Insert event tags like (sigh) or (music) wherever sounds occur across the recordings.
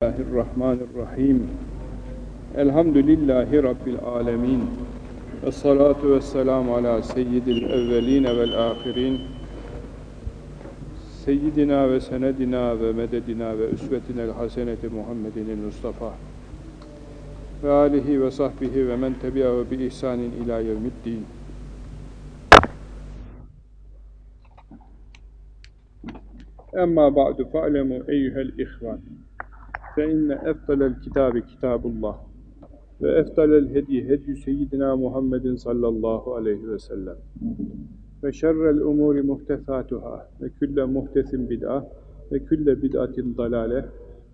Bismillahirrahmanirrahim. Elhamdülillahi Rabbil alemin. Ve salatu ve selamu ala seyyidil evveline vel ahirin. Seyyidina ve senedina ve mededina ve üsvetinel haseneti Muhammedin Mustafa. Ve alihi ve sahbihi ve men tebi'ahu bi ihsanin fe inne efdalel kitabe kitabullah. Ve efdalel hedi hedi seyyidina Muhammedin sallallahu aleyhi ve sellem. Ve şerrel umuri muhtefatuhâ ve külle muhtesin bid'a ve külle bid'atin dalale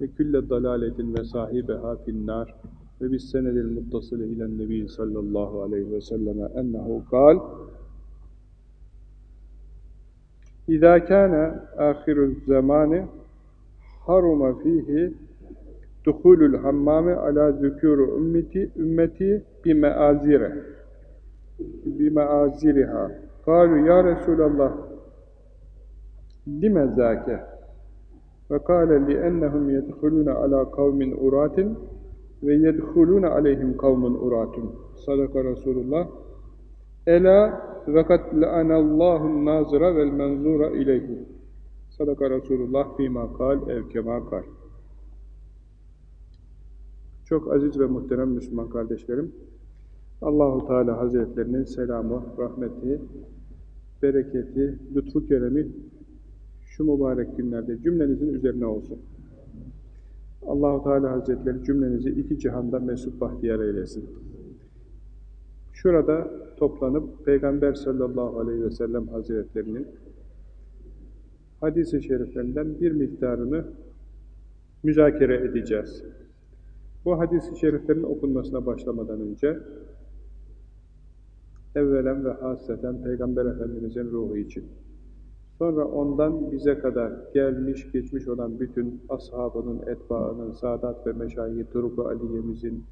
ve külle dalaletin ve sahibeha finnâr. Ve bis senedil muttasılı ilen nebi sallallahu aleyhi ve selleme ennehu kal. İzâ kâne âhirüz zamâni haruma fihi duhulul hammame ala zükûru ümmeti ümmeti bi meazire. Bi meaziriha. Kalu ya Resulallah lime zâke? Ve kâle li ennehum yedhulûne ala kavmin uratin ve yedhulûne aleyhim kavmun uratun sadaka Resulullah ela ve kat le'anallahu nazira vel menzura ileyhi. Sadaka Resulullah fîmâ kal ev kemâ kal çok aziz ve muhterem Müslüman kardeşlerim, Allahu Teala Hazretlerinin selamı, rahmeti, bereketi, lütfu keremi şu mübarek günlerde cümlenizin üzerine olsun. Allahu Teala Hazretleri cümlenizi iki cihanda mesut bahtiyar eylesin. Şurada toplanıp Peygamber sallallahu aleyhi ve sellem Hazretlerinin hadis-i şeriflerinden bir miktarını müzakere edeceğiz. Bu hadis-i şeriflerin okunmasına başlamadan önce evvelen ve hasreten Peygamber Efendimiz'in ruhu için sonra ondan bize kadar gelmiş geçmiş olan bütün ashabının, etbaının, saadat ve meşayi Turuk-u Aliye'mizin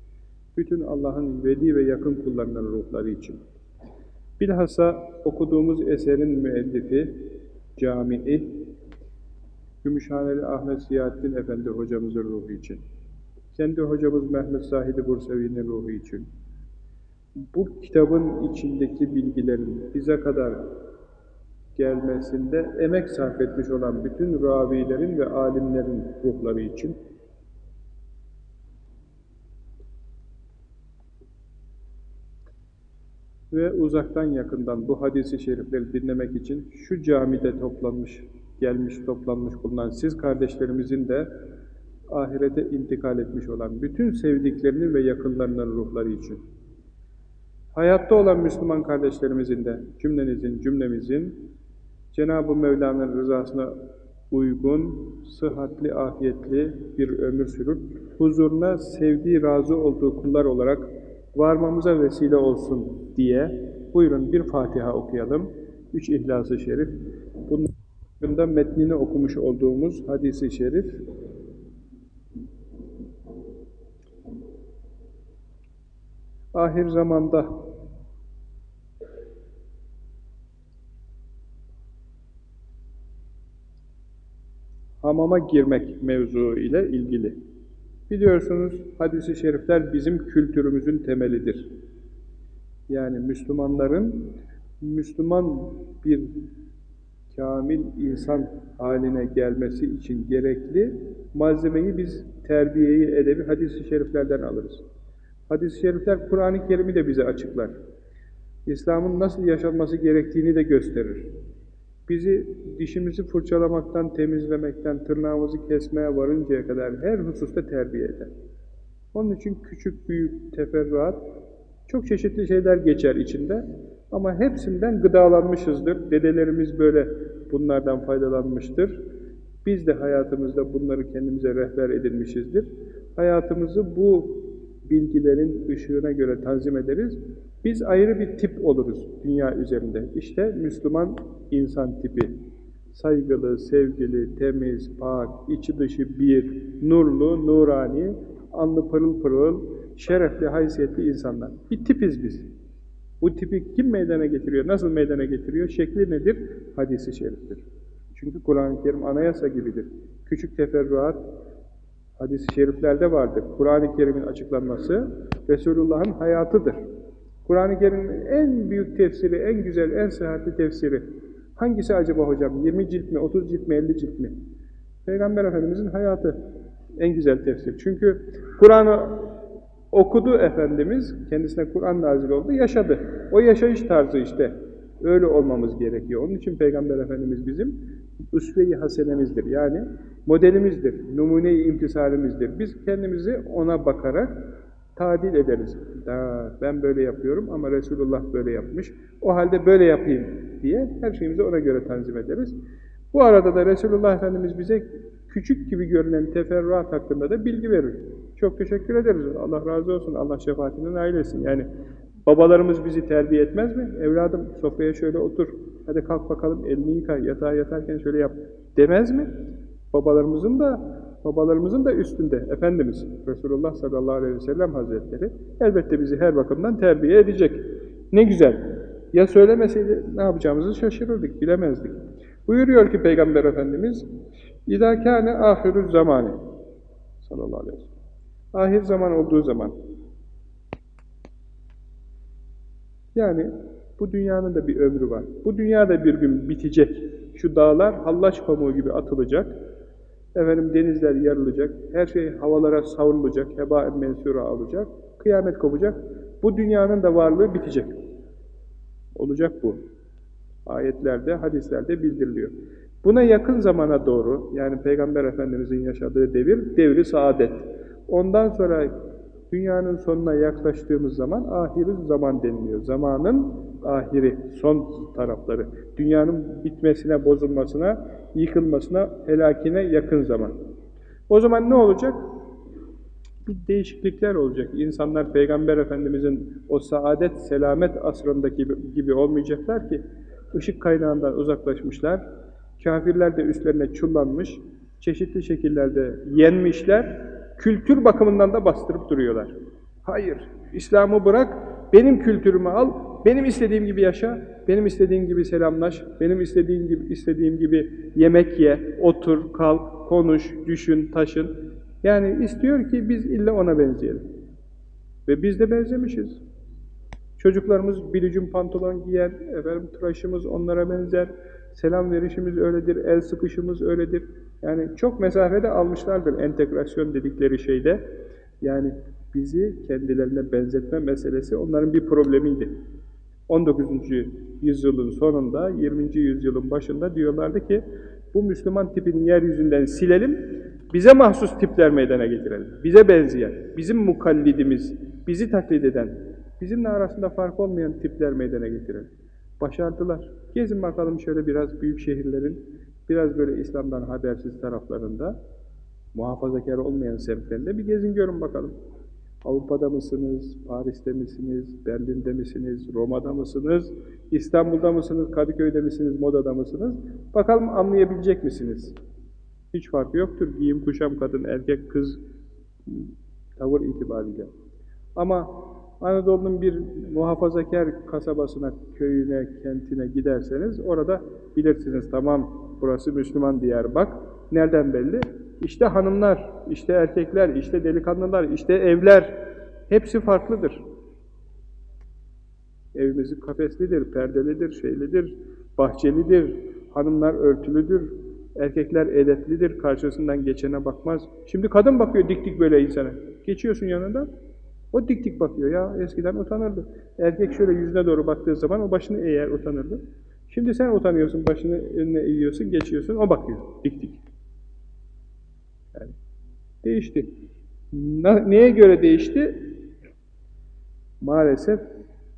bütün Allah'ın veli ve yakın kullarının ruhları için. Bilhassa okuduğumuz eserin müellifi, camii Gümüşhaneli Ahmet Ziyaddin Efendi hocamızın ruhu için kendi hocamız Mehmet Sahidi Bursevi'nin ruhu için, bu kitabın içindeki bilgilerin bize kadar gelmesinde emek sarf etmiş olan bütün ravilerin ve alimlerin ruhları için, ve uzaktan yakından bu hadisi şerifleri dinlemek için şu camide toplanmış, gelmiş, toplanmış bulunan siz kardeşlerimizin de ahirete intikal etmiş olan bütün sevdiklerinin ve yakınlarının ruhları için. Hayatta olan Müslüman kardeşlerimizin de cümlenizin, cümlemizin Cenab-ı Mevla'nın rızasına uygun, sıhhatli, afiyetli bir ömür sürüp huzuruna sevdiği, razı olduğu kullar olarak varmamıza vesile olsun diye buyurun bir Fatiha okuyalım. Üç İhlas-ı Şerif. Bunun metnini okumuş olduğumuz hadisi şerif ahir zamanda hamama girmek mevzu ile ilgili. Biliyorsunuz hadis-i şerifler bizim kültürümüzün temelidir. Yani Müslümanların Müslüman bir kamil insan haline gelmesi için gerekli malzemeyi biz terbiyeyi, edebi hadis-i şeriflerden alırız. Hadis-i şerifler Kur'an-ı Kerim'i de bize açıklar. İslam'ın nasıl yaşanması gerektiğini de gösterir. Bizi dişimizi fırçalamaktan, temizlemekten, tırnağımızı kesmeye varıncaya kadar her hususta terbiye eder. Onun için küçük büyük teferruat, çok çeşitli şeyler geçer içinde ama hepsinden gıdalanmışızdır. Dedelerimiz böyle bunlardan faydalanmıştır. Biz de hayatımızda bunları kendimize rehber edinmişizdir. Hayatımızı bu bilgilerin ışığına göre tanzim ederiz. Biz ayrı bir tip oluruz dünya üzerinde. İşte Müslüman insan tipi. Saygılı, sevgili, temiz, pak, içi dışı bir, nurlu, nurani, anlı pırıl pırıl, şerefli, haysiyetli insanlar. Bir tipiz biz. Bu tipi kim meydana getiriyor, nasıl meydana getiriyor, şekli nedir? Hadisi şeriftir. Çünkü Kur'an-ı Kerim anayasa gibidir. Küçük teferruat, Hadis-i şeriflerde vardır. Kur'an-ı Kerim'in açıklanması Resulullah'ın hayatıdır. Kur'an-ı Kerim'in en büyük tefsiri, en güzel, en sıhhatli tefsiri. Hangisi acaba hocam? 20 cilt mi, 30 cilt mi, 50 cilt mi? Peygamber Efendimiz'in hayatı en güzel tefsir. Çünkü Kur'an'ı okudu Efendimiz, kendisine Kur'an nazil oldu, yaşadı. O yaşayış tarzı işte. Öyle olmamız gerekiyor. Onun için Peygamber Efendimiz bizim üsve-i hasenemizdir. Yani modelimizdir, numune-i imtisalimizdir. Biz kendimizi ona bakarak tadil ederiz. Da, ben böyle yapıyorum ama Resulullah böyle yapmış. O halde böyle yapayım diye her şeyimizi ona göre tanzim ederiz. Bu arada da Resulullah Efendimiz bize küçük gibi görünen teferruat hakkında da bilgi verir. Çok teşekkür ederiz. Allah razı olsun. Allah şefaatinden ailesin. Yani babalarımız bizi terbiye etmez mi? Evladım sofraya şöyle otur. Hadi kalk bakalım elini yıka. Yatağa yatarken şöyle yap. Demez mi? Babalarımızın da babalarımızın da üstünde Efendimiz Resulullah sallallahu aleyhi ve sellem Hazretleri elbette bizi her bakımdan terbiye edecek. Ne güzel. Ya söylemeseydi ne yapacağımızı şaşırırdık, bilemezdik. Buyuruyor ki Peygamber Efendimiz İzâ kâne âhirü zamanı sallallahu aleyhi ve sellem. Ahir zaman olduğu zaman yani bu dünyanın da bir ömrü var. Bu dünya da bir gün bitecek. Şu dağlar hallaç pamuğu gibi atılacak. Efendim denizler yarılacak. Her şey havalara savrulacak. Heba mensura alacak. Kıyamet kopacak. Bu dünyanın da varlığı bitecek. Olacak bu. Ayetlerde, hadislerde bildiriliyor. Buna yakın zamana doğru, yani Peygamber Efendimiz'in yaşadığı devir, devri saadet. Ondan sonra dünyanın sonuna yaklaştığımız zaman ahiri zaman deniliyor. Zamanın ahiri, son tarafları. Dünyanın bitmesine, bozulmasına, yıkılmasına, helakine yakın zaman. O zaman ne olacak? Bir değişiklikler olacak. İnsanlar Peygamber Efendimiz'in o saadet, selamet asrındaki gibi olmayacaklar ki, ışık kaynağından uzaklaşmışlar, kafirler de üstlerine çullanmış, çeşitli şekillerde yenmişler, kültür bakımından da bastırıp duruyorlar. Hayır, İslam'ı bırak, benim kültürümü al, benim istediğim gibi yaşa, benim istediğim gibi selamlaş, benim istediğim gibi istediğim gibi yemek ye, otur, kalk, konuş, düşün, taşın. Yani istiyor ki biz illa ona benzeyelim. Ve biz de benzemişiz. Çocuklarımız bilicim pantolon giyer, efendim tıraşımız onlara benzer, selam verişimiz öyledir, el sıkışımız öyledir. Yani çok mesafede almışlardır entegrasyon dedikleri şeyde. Yani bizi kendilerine benzetme meselesi onların bir problemiydi. 19. yüzyılın sonunda, 20. yüzyılın başında diyorlardı ki bu Müslüman tipini yeryüzünden silelim, bize mahsus tipler meydana getirelim. Bize benzeyen, bizim mukallidimiz, bizi taklit eden, bizimle arasında fark olmayan tipler meydana getirelim. Başardılar. Gezin bakalım şöyle biraz büyük şehirlerin, biraz böyle İslam'dan habersiz taraflarında, muhafazakar olmayan semtlerinde bir gezin görün bakalım. Avrupa'da mısınız, Paris'te misiniz, Berlin'de misiniz, Roma'da mısınız, İstanbul'da mısınız, Kadıköy'de misiniz, Moda'da mısınız? Bakalım anlayabilecek misiniz? Hiç farkı yoktur. Giyim, kuşam, kadın, erkek, kız, tavır itibariyle. Ama Anadolu'nun bir muhafazakar kasabasına, köyüne, kentine giderseniz orada bilirsiniz tamam burası Müslüman diyar bak. Nereden belli? İşte hanımlar, işte erkekler, işte delikanlılar, işte evler hepsi farklıdır. Evimiz kafeslidir, perdelidir, şeylidir, bahçelidir, hanımlar örtülüdür, erkekler edeplidir, karşısından geçene bakmaz. Şimdi kadın bakıyor dik dik böyle insana. Geçiyorsun yanında, o dik dik bakıyor ya. Eskiden utanırdı. Erkek şöyle yüzüne doğru baktığı zaman o başını eğer utanırdı. Şimdi sen utanıyorsun, başını önüne eğiyorsun, geçiyorsun, o bakıyor dik dik. Yani değişti. neye göre değişti? Maalesef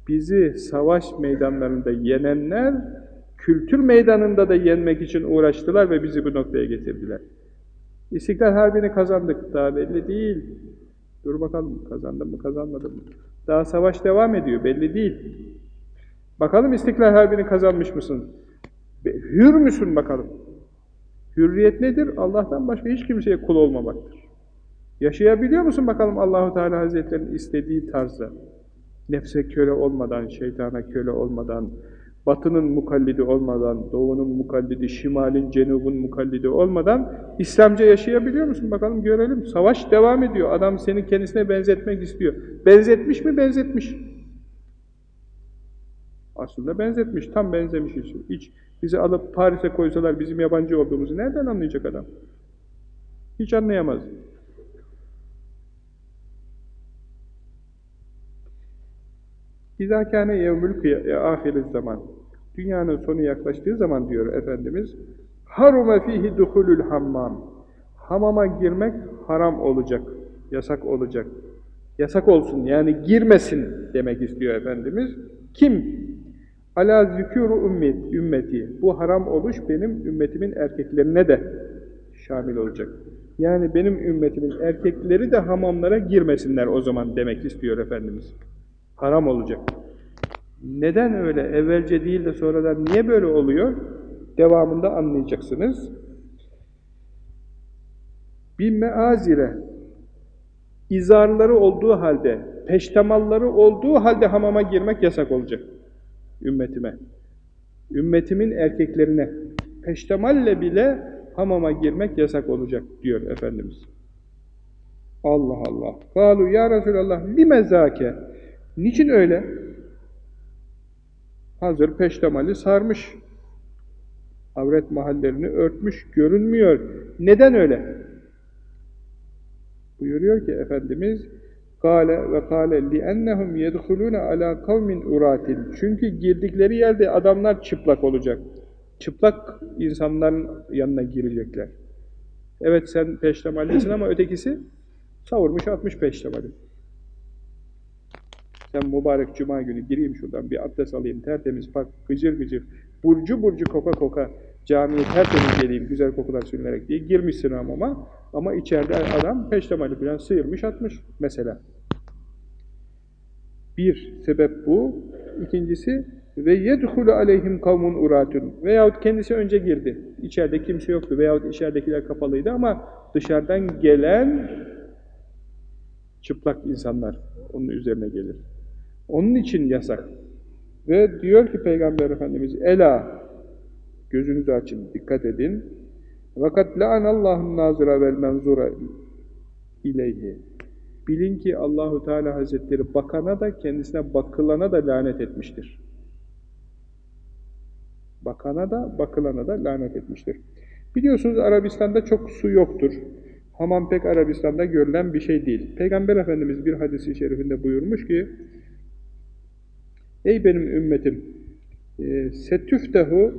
bizi savaş meydanlarında yenenler, kültür meydanında da yenmek için uğraştılar ve bizi bu noktaya getirdiler. İstiklal Harbi'ni kazandık, daha belli değil. Dur bakalım kazandım mı kazanmadım mı? Daha savaş devam ediyor belli değil. Bakalım İstiklal Harbi'ni kazanmış mısın? Hür müsün bakalım? Hürriyet nedir? Allah'tan başka hiç kimseye kul olmamaktır. Yaşayabiliyor musun bakalım Allahu Teala Hazretlerinin istediği tarzda? Nefse köle olmadan, şeytana köle olmadan, batının mukallidi olmadan, doğunun mukallidi, şimalin, cenubun mukallidi olmadan İslamca yaşayabiliyor musun? Bakalım görelim. Savaş devam ediyor. Adam seni kendisine benzetmek istiyor. Benzetmiş mi? Benzetmiş. Aslında benzetmiş, tam benzemiş hiç. Bizi alıp Paris'e koysalar bizim yabancı olduğumuzu nereden anlayacak adam? Hiç anlayamaz. İzâ kâne yevmül ahiriz zaman. Dünyanın sonu yaklaştığı zaman diyor Efendimiz, harume fihi duhulul hammam. Hamama girmek haram olacak, yasak olacak. Yasak olsun yani girmesin demek istiyor Efendimiz. Kim? Ala zükûru ümmet, ümmeti. Bu haram oluş benim ümmetimin erkeklerine de şamil olacak. Yani benim ümmetimin erkekleri de hamamlara girmesinler o zaman demek istiyor Efendimiz. Haram olacak. Neden öyle? Evvelce değil de sonradan niye böyle oluyor? Devamında anlayacaksınız. Bir meazire izarları olduğu halde, peştemalları olduğu halde hamama girmek yasak olacak ümmetime. Ümmetimin erkeklerine peştemalle bile hamama girmek yasak olacak diyor Efendimiz. Allah Allah. Kalu ya Resulallah lime zâke. Niçin öyle? Hazır peştemali sarmış. Avret mahallerini örtmüş, görünmüyor. Neden öyle? Buyuruyor ki Efendimiz Kale ve kale li'ennehum yedhulûne alâ kavmin uratin. Çünkü girdikleri yerde adamlar çıplak olacak. Çıplak insanların yanına girecekler. Evet sen peştemallisin ama ötekisi savurmuş atmış peştemali. Sen mübarek cuma günü gireyim şuradan bir abdest alayım tertemiz pak gıcır gıcır burcu burcu koka koka camiye tertemiz geleyim güzel kokular sürünerek diye girmişsin ama ama içeride adam peştemali falan sıyırmış atmış mesela. Bir sebep bu. İkincisi ve yedhulu aleyhim kavmun uratun veyahut kendisi önce girdi. İçeride kimse yoktu veyahut içeridekiler kapalıydı ama dışarıdan gelen çıplak insanlar onun üzerine gelir. Onun için yasak. Ve diyor ki Peygamber Efendimiz Ela gözünüzü açın, dikkat edin. Vakat la'anallahu nazira vel menzura ileyhi. Bilin ki Allahu Teala Hazretleri bakana da kendisine bakılana da lanet etmiştir. Bakana da bakılana da lanet etmiştir. Biliyorsunuz Arabistan'da çok su yoktur. Hamam pek Arabistan'da görülen bir şey değil. Peygamber Efendimiz bir hadisi şerifinde buyurmuş ki Ey benim ümmetim e, setüftehu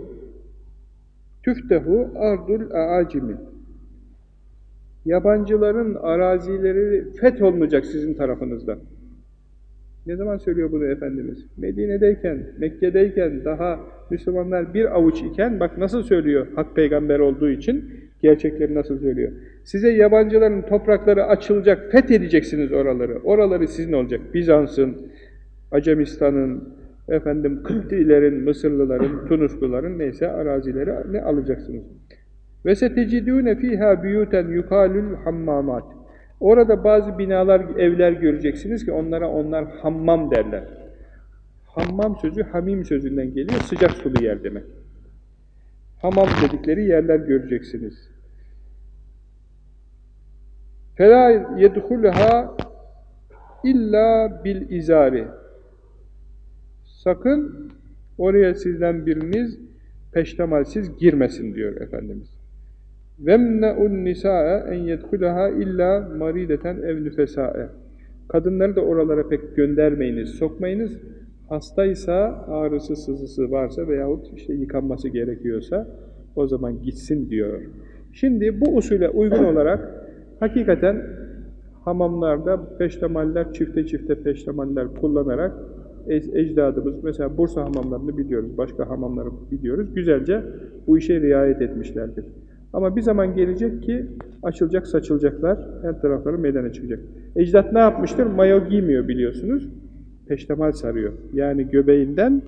tüftehu ardul aacimi Yabancıların arazileri feth olmayacak sizin tarafınızda. Ne zaman söylüyor bunu Efendimiz? Medine'deyken, Mekke'deyken, daha Müslümanlar bir avuç iken, bak nasıl söylüyor hak peygamber olduğu için, gerçekleri nasıl söylüyor. Size yabancıların toprakları açılacak, fethedeceksiniz oraları. Oraları sizin olacak. Bizans'ın, Acemistan'ın, efendim Kıptilerin, Mısırlıların, Tunusluların neyse arazileri ne alacaksınız. Ve setecidûne fîhâ biyûten yukâlül hammamat. Orada bazı binalar, evler göreceksiniz ki onlara onlar hammam derler. Hammam sözü hamim sözünden geliyor, sıcak sulu yer demek. Hamam dedikleri yerler göreceksiniz. فَلَا يَدْخُلْهَا illa bil izari. Sakın oraya sizden biriniz peştemalsiz girmesin diyor Efendimiz. Vemne'un nisa'e en yedkulaha illa marideten ev nüfesa'e. Kadınları da oralara pek göndermeyiniz, sokmayınız. Hastaysa, ağrısı, sızısı varsa veyahut işte yıkanması gerekiyorsa o zaman gitsin diyor. Şimdi bu usule uygun olarak hakikaten hamamlarda peştemaller, çifte çifte peştemaller kullanarak ecdadımız, mesela Bursa hamamlarını biliyoruz, başka hamamları biliyoruz, güzelce bu işe riayet etmişlerdir. Ama bir zaman gelecek ki açılacak, saçılacaklar, her tarafları meydana çıkacak. Ecdat ne yapmıştır? Mayo giymiyor biliyorsunuz. Peştemal sarıyor. Yani göbeğinden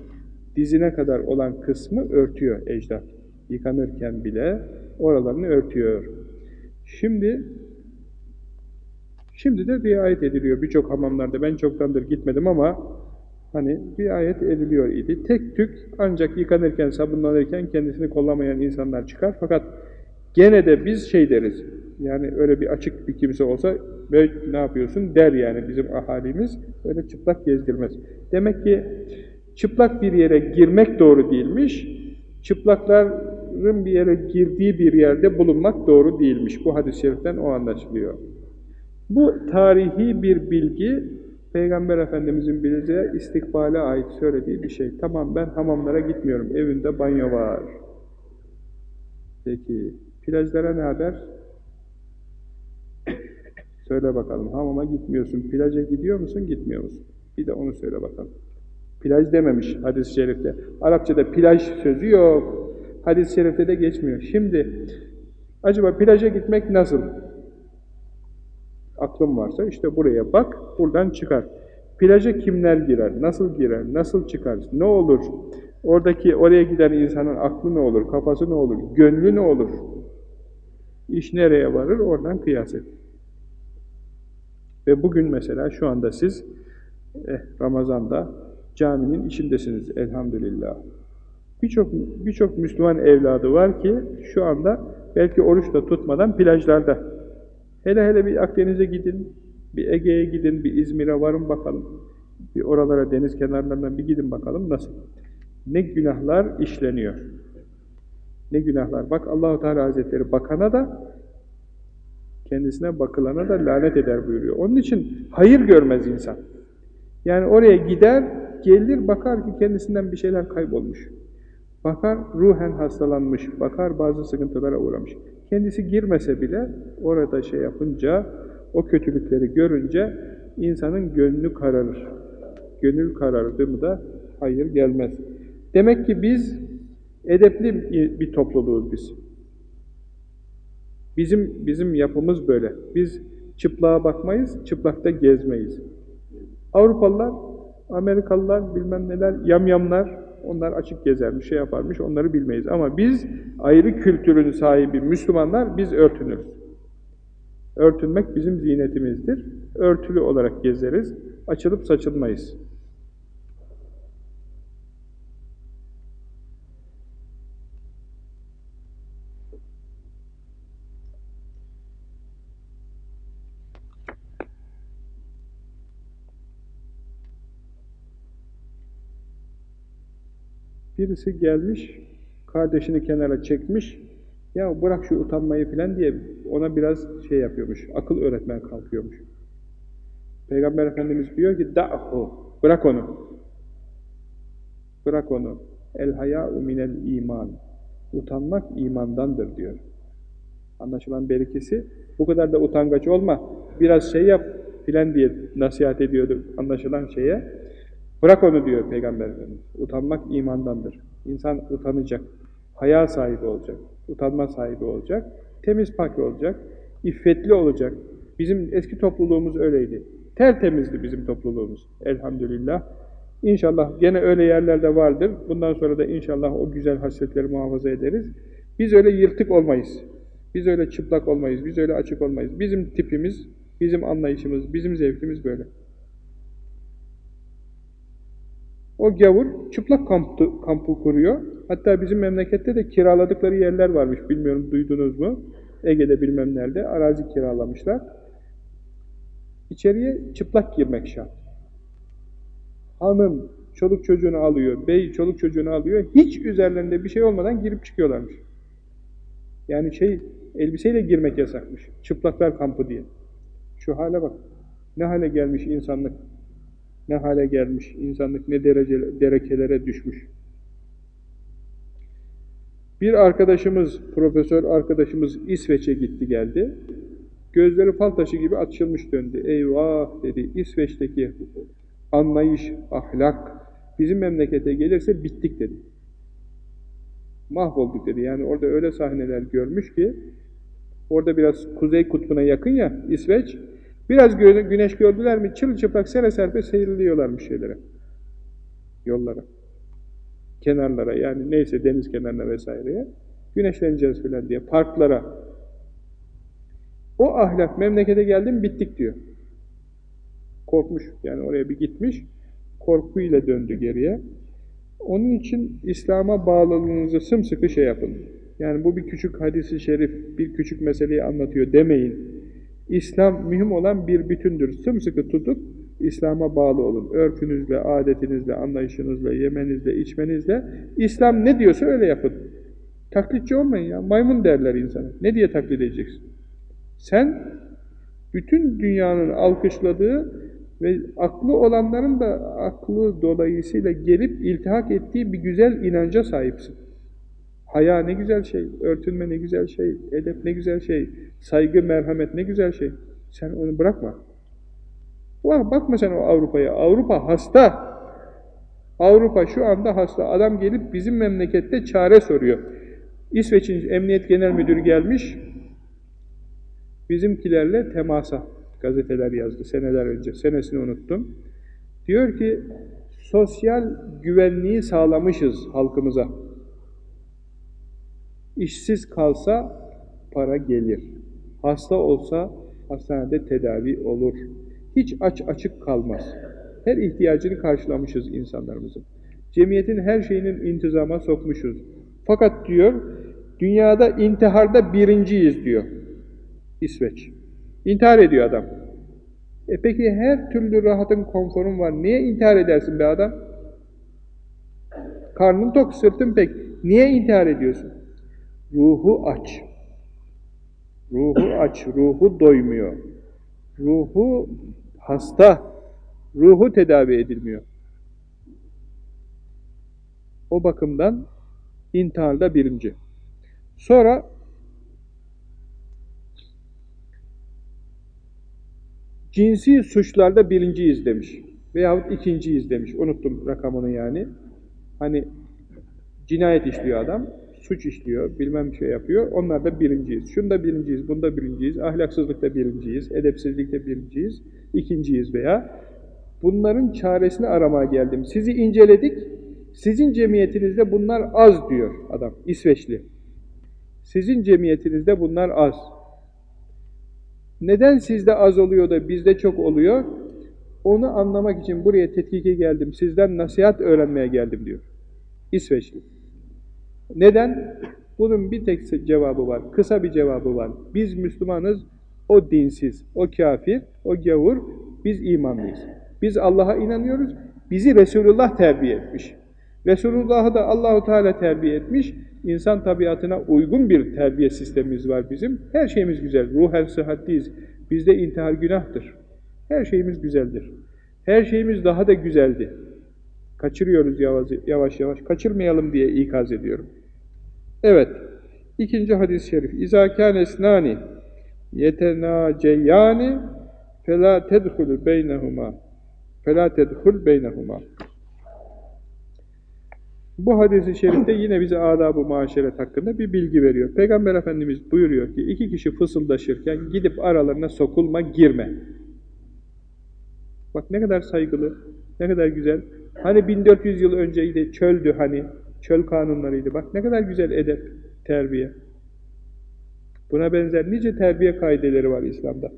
dizine kadar olan kısmı örtüyor ecdat. Yıkanırken bile oralarını örtüyor. Şimdi şimdi de riayet ediliyor birçok hamamlarda. Ben çoktandır gitmedim ama Hani riayet ediliyor idi. Tek tük ancak yıkanırken, sabunlanırken kendisini kollamayan insanlar çıkar. Fakat gene de biz şey deriz, yani öyle bir açık bir kimse olsa ne yapıyorsun der yani bizim ahalimiz. Öyle çıplak gezdirmez. Demek ki çıplak bir yere girmek doğru değilmiş. Çıplakların bir yere girdiği bir yerde bulunmak doğru değilmiş. Bu hadis-i şeriften o anlaşılıyor. Bu tarihi bir bilgi Peygamber Efendimizin bize istikbale ait söylediği bir şey. Tamam ben hamamlara gitmiyorum. Evinde banyo var. Peki plajlara ne haber? (coughs) Söyle bakalım. Hamama gitmiyorsun. Plaja gidiyor musun? Gitmiyor musun? Bir de onu söyle bakalım. Plaj dememiş hadis-i şerifte. Arapçada plaj sözü yok. Hadis-i şerifte de geçmiyor. Şimdi acaba plaja gitmek nasıl? Aklım varsa işte buraya bak, buradan çıkar. Plaja kimler girer? Nasıl girer? Nasıl çıkar? Ne olur? Oradaki oraya giden insanın aklı ne olur? Kafası ne olur? Gönlü ne olur? İş nereye varır? Oradan kıyas et. Ve bugün mesela şu anda siz eh, Ramazan'da caminin içindesiniz elhamdülillah. Birçok birçok Müslüman evladı var ki şu anda belki oruç da tutmadan plajlarda. Hele hele bir Akdeniz'e gidin, bir Ege'ye gidin, bir İzmir'e varın bakalım. Bir oralara deniz kenarlarından bir gidin bakalım nasıl. Ne günahlar işleniyor. Ne günahlar. Bak Allahu Teala Hazretleri bakana da kendisine bakılana da lanet eder buyuruyor. Onun için hayır görmez insan. Yani oraya gider, gelir bakar ki kendisinden bir şeyler kaybolmuş. Bakar ruhen hastalanmış, bakar bazı sıkıntılara uğramış. Kendisi girmese bile orada şey yapınca, o kötülükleri görünce insanın gönlü kararır. Gönül karardı mı da hayır gelmez. Demek ki biz edepli bir topluluğuz biz. Bizim bizim yapımız böyle. Biz çıplığa bakmayız, çıplakta gezmeyiz. Avrupalılar, Amerikalılar, bilmem neler, yamyamlar, onlar açık gezermiş, şey yaparmış, onları bilmeyiz. Ama biz ayrı kültürün sahibi Müslümanlar, biz örtünürüz. Örtünmek bizim zinetimizdir. Örtülü olarak gezeriz, açılıp saçılmayız. Birisi gelmiş, kardeşini kenara çekmiş, ya bırak şu utanmayı filan diye ona biraz şey yapıyormuş, akıl öğretmeye kalkıyormuş. Peygamber Efendimiz diyor ki, da'hu, bırak onu. Bırak onu. El hayâ'u minel iman. Utanmak imandandır diyor. Anlaşılan berikisi, bu kadar da utangaç olma, biraz şey yap filan diye nasihat ediyordu anlaşılan şeye. Bırak onu diyor Peygamber Efendimiz. Utanmak imandandır. İnsan utanacak, haya sahibi olacak, utanma sahibi olacak, temiz pak olacak, iffetli olacak. Bizim eski topluluğumuz öyleydi. Tertemizdi bizim topluluğumuz. Elhamdülillah. İnşallah gene öyle yerlerde vardır. Bundan sonra da inşallah o güzel hasletleri muhafaza ederiz. Biz öyle yırtık olmayız. Biz öyle çıplak olmayız. Biz öyle açık olmayız. Bizim tipimiz, bizim anlayışımız, bizim zevkimiz böyle. O gavur çıplak kampı, kampı kuruyor. Hatta bizim memlekette de kiraladıkları yerler varmış. Bilmiyorum duydunuz mu? Ege'de bilmem nerede arazi kiralamışlar. İçeriye çıplak girmek şart. Hanım çoluk çocuğunu alıyor, bey çoluk çocuğunu alıyor. Hiç üzerlerinde bir şey olmadan girip çıkıyorlarmış. Yani şey elbiseyle girmek yasakmış. Çıplaklar kampı diye. Şu hale bak. Ne hale gelmiş insanlık. Ne hale gelmiş, insanlık ne derece, derekelere düşmüş. Bir arkadaşımız, profesör arkadaşımız İsveç'e gitti geldi. Gözleri fal taşı gibi açılmış döndü. Eyvah dedi, İsveç'teki anlayış, ahlak bizim memlekete gelirse bittik dedi. Mahvolduk dedi. Yani orada öyle sahneler görmüş ki, orada biraz kuzey kutbuna yakın ya İsveç, Biraz güneş gördüler mi çırılçıplak sere serpe seyriliyorlarmış şeylere. Yollara. Kenarlara yani neyse deniz kenarına vesaireye. Güneşleneceğiz filan diye. Parklara. O ahlak memlekete geldim bittik diyor. Korkmuş. Yani oraya bir gitmiş. korkuyla döndü geriye. Onun için İslam'a bağlılığınızı sımsıkı şey yapın. Yani bu bir küçük hadisi şerif, bir küçük meseleyi anlatıyor demeyin. İslam mühim olan bir bütündür. Sımsıkı tutup İslam'a bağlı olun. Örfünüzle, adetinizle, anlayışınızla, yemenizle, içmenizle İslam ne diyorsa öyle yapın. Taklitçi olmayın ya. Maymun derler insana. Ne diye taklit edeceksin? Sen bütün dünyanın alkışladığı ve aklı olanların da aklı dolayısıyla gelip iltihak ettiği bir güzel inanca sahipsin. Haya ne güzel şey, örtünme ne güzel şey, edep ne güzel şey, saygı, merhamet ne güzel şey. Sen onu bırakma. Bakma sen o Avrupa'ya. Avrupa hasta. Avrupa şu anda hasta. Adam gelip bizim memlekette çare soruyor. İsveç'in Emniyet Genel Müdürü gelmiş, bizimkilerle temasa gazeteler yazdı seneler önce, senesini unuttum. Diyor ki, sosyal güvenliği sağlamışız halkımıza. İşsiz kalsa para gelir. Hasta olsa hastanede tedavi olur. Hiç aç açık kalmaz. Her ihtiyacını karşılamışız insanlarımızın. Cemiyetin her şeyinin intizama sokmuşuz. Fakat diyor, dünyada intiharda birinciyiz diyor. İsveç. İntihar ediyor adam. E peki her türlü rahatın, konforun var. Niye intihar edersin be adam? Karnın tok, sırtın pek. Niye intihar ediyorsun? Ruhu aç. Ruhu aç, ruhu doymuyor. Ruhu hasta, ruhu tedavi edilmiyor. O bakımdan intiharda birinci. Sonra cinsi suçlarda birinciyiz demiş. Veyahut ikinciyiz demiş. Unuttum rakamını yani. Hani cinayet işliyor adam, suç işliyor, bilmem şey yapıyor. Onlar da birinciyiz. Şunda birinciyiz, bunda birinciyiz, ahlaksızlıkta birinciyiz, edepsizlikte birinciyiz, ikinciyiz veya bunların çaresini aramaya geldim. Sizi inceledik, sizin cemiyetinizde bunlar az diyor adam, İsveçli. Sizin cemiyetinizde bunlar az. Neden sizde az oluyor da bizde çok oluyor? Onu anlamak için buraya tetkike geldim, sizden nasihat öğrenmeye geldim diyor. İsveçli. Neden? Bunun bir tek cevabı var, kısa bir cevabı var. Biz Müslümanız, o dinsiz, o kafir, o gavur, biz imanlıyız. Biz Allah'a inanıyoruz, bizi Resulullah terbiye etmiş. Resulullah'ı da Allahu Teala terbiye etmiş. İnsan tabiatına uygun bir terbiye sistemimiz var bizim. Her şeyimiz güzel. Ruhen sıhhatliyiz. Bizde intihar günahtır. Her şeyimiz güzeldir. Her şeyimiz daha da güzeldi. Kaçırıyoruz yavaş yavaş. Kaçırmayalım diye ikaz ediyorum. Evet. İkinci hadis-i şerif. İzâ kâne esnâni yetenâceyâni felâ tedhulü beynehumâ felâ tedhul beynehumâ bu hadis-i şerifte yine bize adab-ı muaşeret hakkında bir bilgi veriyor. Peygamber Efendimiz buyuruyor ki iki kişi fısıldaşırken gidip aralarına sokulma, girme. Bak ne kadar saygılı, ne kadar güzel. Hani 1400 yıl önceydi, çöldü hani, çöl kanunlarıydı. Bak ne kadar güzel edep, terbiye. Buna benzer nice terbiye kaideleri var İslam'da.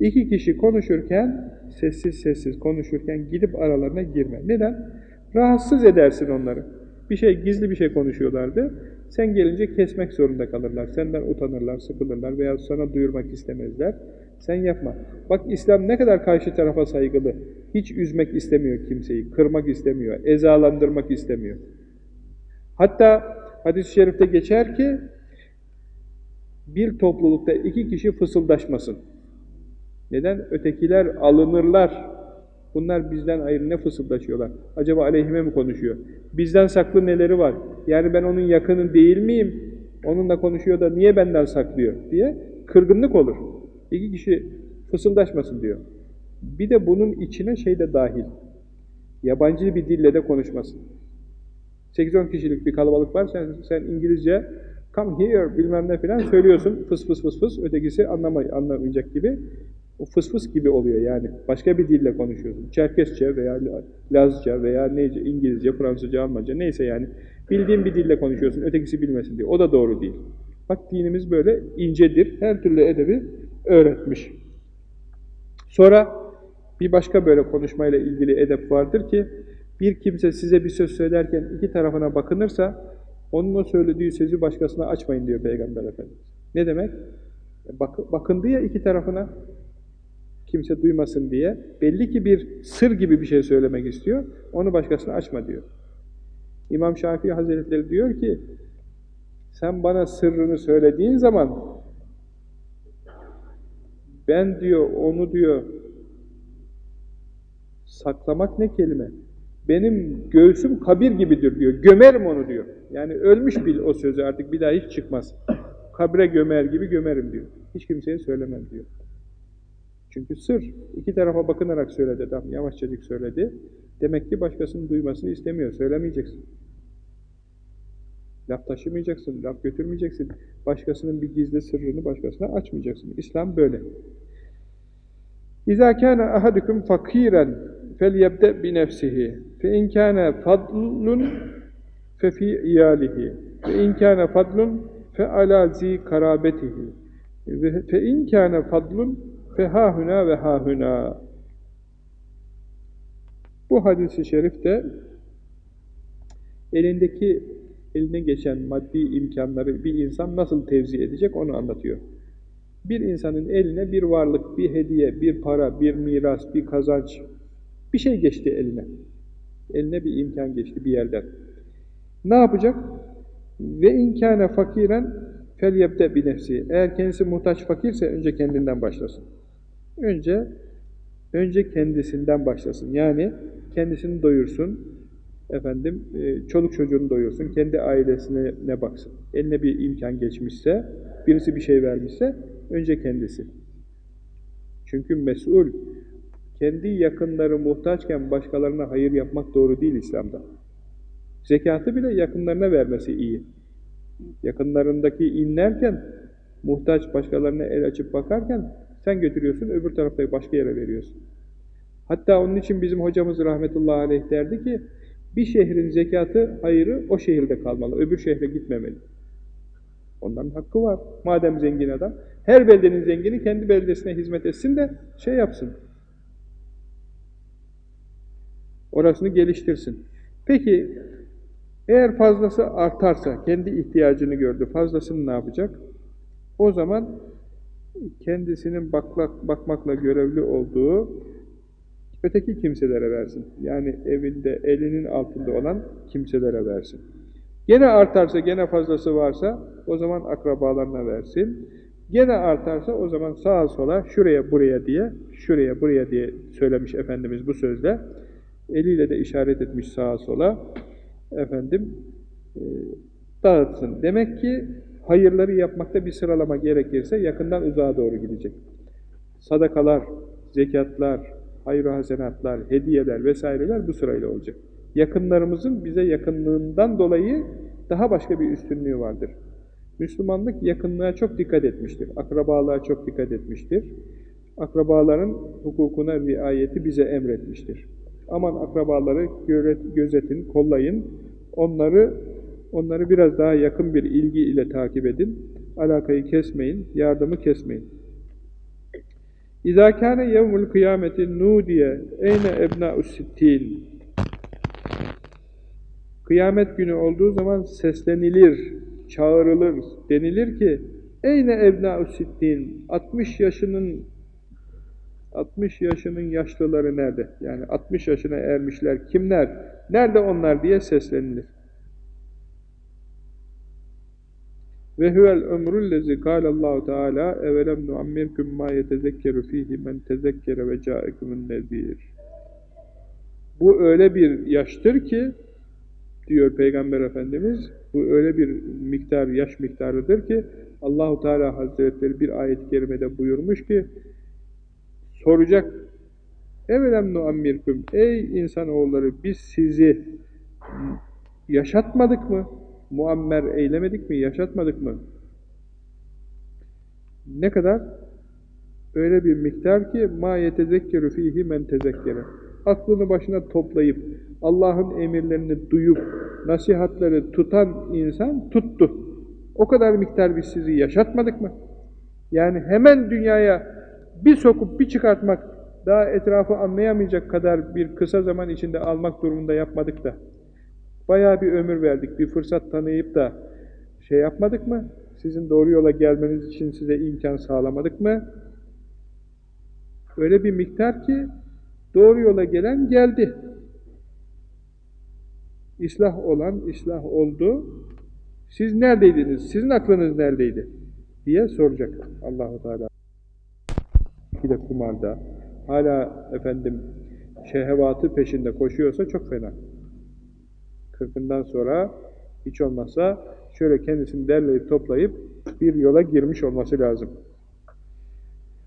İki kişi konuşurken, sessiz sessiz konuşurken gidip aralarına girme. Neden? Rahatsız edersin onları. Bir şey, gizli bir şey konuşuyorlardı. Sen gelince kesmek zorunda kalırlar. Senden utanırlar, sıkılırlar veya sana duyurmak istemezler. Sen yapma. Bak İslam ne kadar karşı tarafa saygılı. Hiç üzmek istemiyor kimseyi, kırmak istemiyor, ezalandırmak istemiyor. Hatta hadis-i şerifte geçer ki, bir toplulukta iki kişi fısıldaşmasın. Neden? Ötekiler alınırlar. Bunlar bizden ayrı ne fısıldaşıyorlar? Acaba aleyhime mi konuşuyor? Bizden saklı neleri var? Yani ben onun yakını değil miyim? Onunla konuşuyor da niye benden saklıyor? diye kırgınlık olur. İki kişi fısıldaşmasın diyor. Bir de bunun içine şey de dahil. Yabancı bir dille de konuşmasın. 8-10 kişilik bir kalabalık var. Sen, sen İngilizce come here bilmem ne falan söylüyorsun. Fıs fıs fıs fıs. Ötekisi anlamay anlamayacak gibi. O fıs fıs gibi oluyor yani. Başka bir dille konuşuyorsun. Çerkesçe veya Lazca veya neyce, İngilizce, Fransızca, Almanca neyse yani. Bildiğin bir dille konuşuyorsun. Ötekisi bilmesin diye. O da doğru değil. Bak dinimiz böyle incedir. Her türlü edebi öğretmiş. Sonra bir başka böyle konuşmayla ilgili edep vardır ki Bir kimse size bir söz söylerken iki tarafına bakınırsa, onun o söylediği sözü başkasına açmayın diyor Peygamber Efendimiz. Ne demek? E, bak, bakındı ya iki tarafına, kimse duymasın diye. Belli ki bir sır gibi bir şey söylemek istiyor, onu başkasına açma diyor. İmam Şafii Hazretleri diyor ki, sen bana sırrını söylediğin zaman, ben diyor, onu diyor, saklamak ne kelime? Benim göğsüm kabir gibidir diyor, gömerim onu diyor. Yani ölmüş bil o sözü artık bir daha hiç çıkmaz. Kabre gömer gibi gömerim diyor. Hiç kimseye söylemem diyor. Çünkü sır. iki tarafa bakınarak söyledi adam, yavaşçacık söyledi. Demek ki başkasının duymasını istemiyor, söylemeyeceksin. Laf taşımayacaksın, laf götürmeyeceksin. Başkasının bir gizli sırrını başkasına açmayacaksın. İslam böyle. İzâ kâne ahadukum fakîren felyebde bi nefsihi fe in kâne fadlun fe fî iyâlihi ve in kâne fadlun fe alâ zî karâbetihi ve fe in kâne fadlun fe hâhuna ve hâhuna bu hadisi şerifte elindeki eline geçen maddi imkanları bir insan nasıl tevzi edecek onu anlatıyor. Bir insanın eline bir varlık, bir hediye, bir para, bir miras, bir kazanç, bir şey geçti eline. Eline bir imkan geçti bir yerden. Ne yapacak? Ve inkâne fakiren felyebde bir nefsi. Eğer kendisi muhtaç fakirse önce kendinden başlasın. Önce önce kendisinden başlasın. Yani kendisini doyursun, efendim e, çoluk çocuğunu doyursun, kendi ailesine ne baksın. Eline bir imkan geçmişse, birisi bir şey vermişse önce kendisi. Çünkü mesul, kendi yakınları muhtaçken başkalarına hayır yapmak doğru değil İslam'da. Zekatı bile yakınlarına vermesi iyi. Yakınlarındaki inlerken, muhtaç başkalarına el açıp bakarken sen götürüyorsun, öbür tarafta başka yere veriyorsun. Hatta onun için bizim hocamız rahmetullahi aleyh derdi ki, bir şehrin zekatı, hayırı o şehirde kalmalı, öbür şehre gitmemeli. Onların hakkı var. Madem zengin adam, her beldenin zengini kendi beldesine hizmet etsin de şey yapsın. Orasını geliştirsin. Peki, eğer fazlası artarsa, kendi ihtiyacını gördü, fazlasını ne yapacak? O zaman kendisinin bakmak, bakmakla görevli olduğu öteki kimselere versin. Yani evinde, elinin altında olan kimselere versin. Gene artarsa, gene fazlası varsa o zaman akrabalarına versin. Gene artarsa o zaman sağa sola, şuraya buraya diye, şuraya buraya diye söylemiş Efendimiz bu sözle. Eliyle de işaret etmiş sağa sola. Efendim, e, dağıtsın. Demek ki hayırları yapmakta bir sıralama gerekirse yakından uzağa doğru gidecek. Sadakalar, zekatlar, hayır hasenatlar, hediyeler vesaireler bu sırayla olacak. Yakınlarımızın bize yakınlığından dolayı daha başka bir üstünlüğü vardır. Müslümanlık yakınlığa çok dikkat etmiştir. Akrabalığa çok dikkat etmiştir. Akrabaların hukukuna riayeti bize emretmiştir. Aman akrabaları gözetin, kollayın. Onları onları biraz daha yakın bir ilgi ile takip edin. Alakayı kesmeyin, yardımı kesmeyin. İzâ kâne yevmul kıyameti nudiye eyne ebnâ'us sittin Kıyamet günü olduğu zaman seslenilir, çağrılır, denilir ki eyne ebnâ'us sittin 60 yaşının 60 yaşının yaşlıları nerede? Yani 60 yaşına ermişler kimler? Nerede onlar diye seslenilir. Ve huvel ömrüllezi kâlallahu teâlâ evelem nuammirküm mâ yetezekkeru fîhî men tezekkere ve câekumun nezîr. Bu öyle bir yaştır ki, diyor Peygamber Efendimiz, bu öyle bir miktar, yaş miktarıdır ki, Allahu Teala Hazretleri bir ayet-i kerimede buyurmuş ki, soracak, evelem nuammirküm, ey insanoğulları biz sizi yaşatmadık mı? muammer eylemedik mi, yaşatmadık mı? Ne kadar? Öyle bir miktar ki ma yetezekkeru fihi men tezekkere. Aklını başına toplayıp Allah'ın emirlerini duyup nasihatleri tutan insan tuttu. O kadar miktar biz sizi yaşatmadık mı? Yani hemen dünyaya bir sokup bir çıkartmak daha etrafı anlayamayacak kadar bir kısa zaman içinde almak durumunda yapmadık da, bayağı bir ömür verdik, bir fırsat tanıyıp da şey yapmadık mı? Sizin doğru yola gelmeniz için size imkan sağlamadık mı? Öyle bir miktar ki doğru yola gelen geldi. İslah olan islah oldu. Siz neredeydiniz? Sizin aklınız neredeydi? diye soracak Allahu Teala. De kumarda hala efendim şehvatı peşinde koşuyorsa çok fena. Kırkından sonra hiç olmazsa şöyle kendisini derleyip toplayıp bir yola girmiş olması lazım.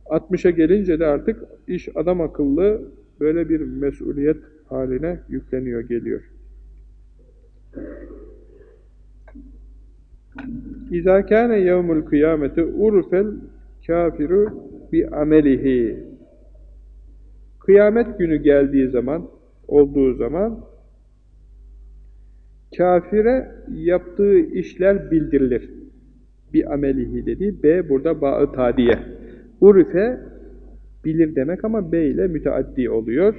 60'a gelince de artık iş adam akıllı böyle bir mesuliyet haline yükleniyor, geliyor. İzâ kâne yevmul kıyameti urfel kafiru bi amelihi. Kıyamet günü geldiği zaman, olduğu zaman kafire yaptığı işler bildirilir. Bir amelihi dedi. B burada bağı tadiye. Urfe bilir demek ama B ile müteaddi oluyor.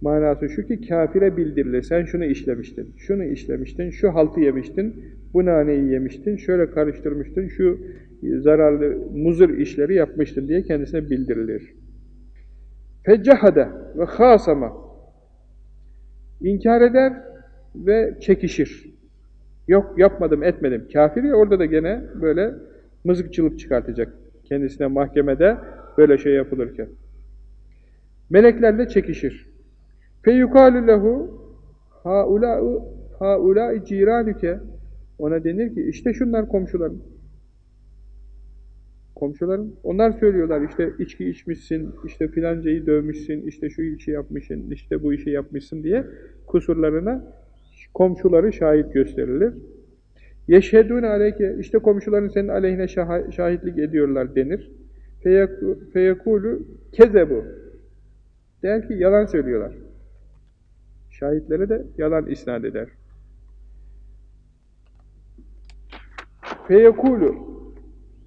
Manası şu ki kafire bildirilir. Sen şunu işlemiştin, şunu işlemiştin, şu haltı yemiştin, bu naneyi yemiştin, şöyle karıştırmıştın, şu zararlı muzır işleri yapmıştın diye kendisine bildirilir. Feccahade ve khasama inkar eder ve çekişir. Yok yapmadım etmedim. Kafir ya orada da gene böyle mızıkçılık çıkartacak. Kendisine mahkemede böyle şey yapılırken. Meleklerle çekişir. Feyukalu lehu haulâ'u haulâ'i ciranüke ona denir ki işte şunlar komşuların. Komşuların. Onlar söylüyorlar işte içki içmişsin, işte filancayı dövmüşsün, işte şu işi yapmışsın, işte bu işi yapmışsın diye kusurlarına komşuları şahit gösterilir. Yeşhedûne aleyke, işte komşuların senin aleyhine şahitlik ediyorlar denir. Feyekûlü kezebu. Der ki yalan söylüyorlar. Şahitlere de yalan isnat eder. Feyekûlü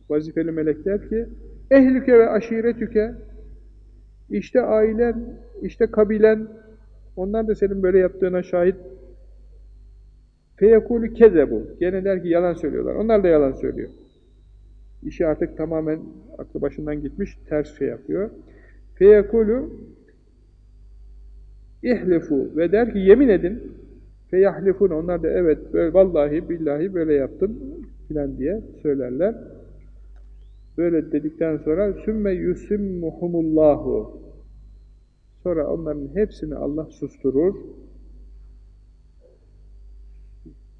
vazifeli melek der ki ehlüke ve aşiretüke işte ailen, işte kabilen onlar da senin böyle yaptığına şahit Feyekulü kezebu. Gene der ki yalan söylüyorlar. Onlar da yalan söylüyor. İşi artık tamamen aklı başından gitmiş, ters şey yapıyor. Feyekulü ihlifu ve der ki yemin edin. Feyahlifun. Onlar da evet böyle, vallahi billahi böyle yaptım filan diye söylerler. Böyle dedikten sonra sümme yusimmuhumullahu. Sonra onların hepsini Allah susturur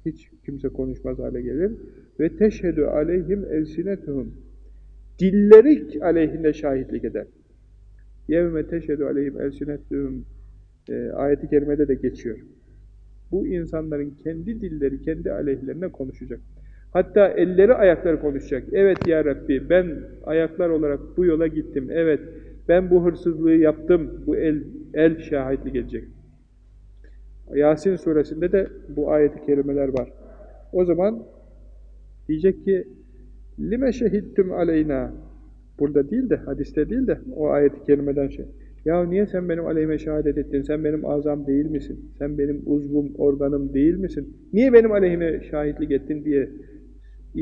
hiç kimse konuşmaz hale gelir. Ve teşhedü aleyhim elsinetuhum. Dilleri aleyhinde şahitlik eder. Yevme teşhedü aleyhim elsinetuhum e, ayeti kerimede de geçiyor. Bu insanların kendi dilleri, kendi aleyhlerine konuşacak. Hatta elleri, ayakları konuşacak. Evet ya Rabbi ben ayaklar olarak bu yola gittim. Evet ben bu hırsızlığı yaptım. Bu el, el şahitlik edecek. Yasin suresinde de bu ayet-i kerimeler var. O zaman diyecek ki lime şehittum aleyna burada değil de hadiste değil de o ayet-i kerimeden şey. Ya niye sen benim aleyhime şehadet ettin? Sen benim azam değil misin? Sen benim uzvum, organım değil misin? Niye benim aleyhime şahitlik ettin diye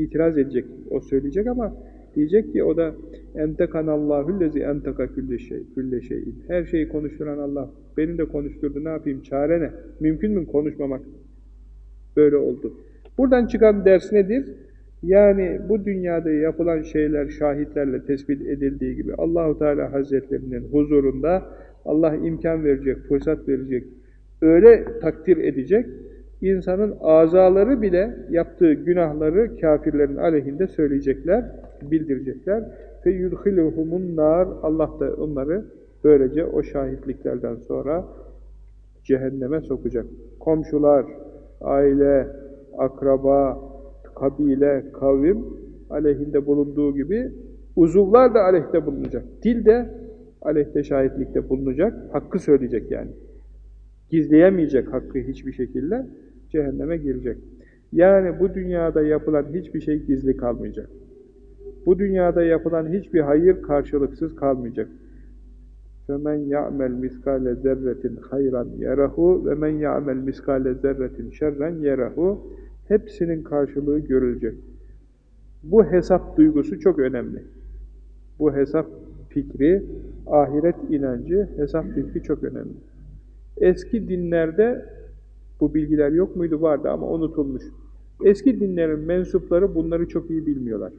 itiraz edecek. O söyleyecek ama diyecek ki o da entekanallahu lezi enteka külle şey, külle şeyin. Her şeyi konuşturan Allah. Beni de konuşturdu. Ne yapayım? Çare ne? Mümkün mü konuşmamak? Böyle oldu. Buradan çıkan ders nedir? Yani bu dünyada yapılan şeyler şahitlerle tespit edildiği gibi Allahu Teala Hazretlerinin huzurunda Allah imkan verecek, fırsat verecek, öyle takdir edecek, insanın azaları bile yaptığı günahları kafirlerin aleyhinde söyleyecekler, bildirecekler. Fe yudhiluhumun nar Allah da onları böylece o şahitliklerden sonra cehenneme sokacak. Komşular, aile, akraba, kabile, kavim aleyhinde bulunduğu gibi uzuvlar da aleyhte bulunacak. Dil de aleyhte şahitlikte bulunacak. Hakkı söyleyecek yani. Gizleyemeyecek hakkı hiçbir şekilde cehenneme girecek. Yani bu dünyada yapılan hiçbir şey gizli kalmayacak. Bu dünyada yapılan hiçbir hayır karşılıksız kalmayacak. فَمَنْ يَعْمَلْ مِسْكَالَ ذَرَّةٍ خَيْرًا يَرَهُ وَمَنْ يَعْمَلْ مِسْكَالَ ذَرَّةٍ شَرًّا يَرَهُ Hepsinin karşılığı görülecek. Bu hesap duygusu çok önemli. Bu hesap fikri, ahiret inancı, hesap fikri çok önemli. Eski dinlerde bu bilgiler yok muydu? Vardı ama unutulmuş. Eski dinlerin mensupları bunları çok iyi bilmiyorlar.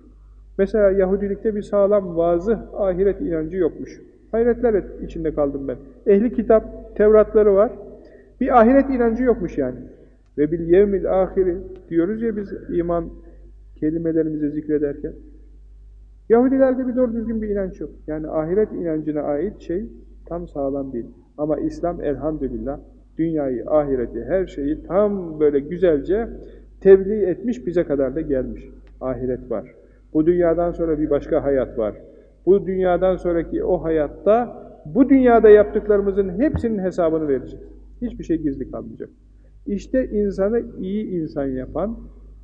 Mesela Yahudilikte bir sağlam vazı ahiret inancı yokmuş. Hayretler içinde kaldım ben. Ehli kitap, Tevratları var. Bir ahiret inancı yokmuş yani. Ve bil yevmil ahiri diyoruz ya biz iman kelimelerimizi zikrederken. Yahudilerde bir doğru düzgün bir inanç yok. Yani ahiret inancına ait şey tam sağlam değil. Ama İslam elhamdülillah dünyayı, ahireti, her şeyi tam böyle güzelce tebliğ etmiş, bize kadar da gelmiş. Ahiret var. Bu dünyadan sonra bir başka hayat var. Bu dünyadan sonraki o hayatta bu dünyada yaptıklarımızın hepsinin hesabını verecek. Hiçbir şey gizli kalmayacak. İşte insanı iyi insan yapan,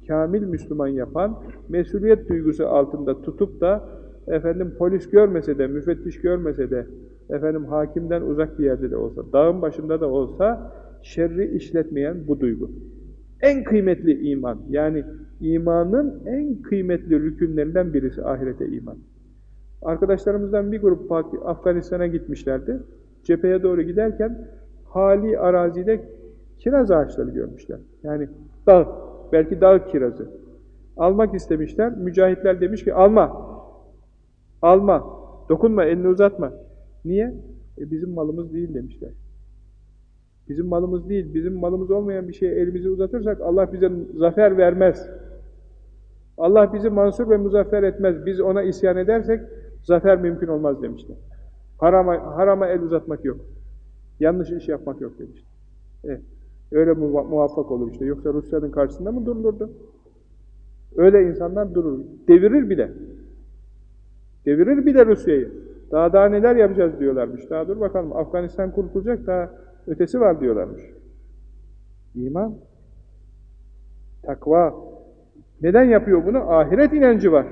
kamil Müslüman yapan, mesuliyet duygusu altında tutup da efendim polis görmese de, müfettiş görmese de, efendim hakimden uzak bir yerde de olsa, dağın başında da olsa şerri işletmeyen bu duygu. En kıymetli iman, yani imanın en kıymetli rükünlerinden birisi ahirete iman. Arkadaşlarımızdan bir grup Afganistan'a gitmişlerdi. Cepheye doğru giderken hali arazide kiraz ağaçları görmüşler. Yani dağ, belki dağ kirazı. Almak istemişler. Mücahitler demiş ki alma. Alma. Dokunma, elini uzatma. Niye? E bizim malımız değil demişler. Bizim malımız değil. Bizim malımız olmayan bir şeye elimizi uzatırsak Allah bize zafer vermez. Allah bizi mansur ve muzaffer etmez. Biz ona isyan edersek zafer mümkün olmaz demişler. Harama, harama el uzatmak yok. Yanlış iş yapmak yok demişler. Evet. Öyle muvaffak olur işte. Yoksa Rusya'nın karşısında mı durulurdu? Öyle insanlar durur. Devirir bile. Devirir bile Rusya'yı. Daha daha neler yapacağız diyorlarmış. Daha dur bakalım Afganistan kurtulacak daha ötesi var diyorlarmış. İman, takva. Neden yapıyor bunu? Ahiret inancı var.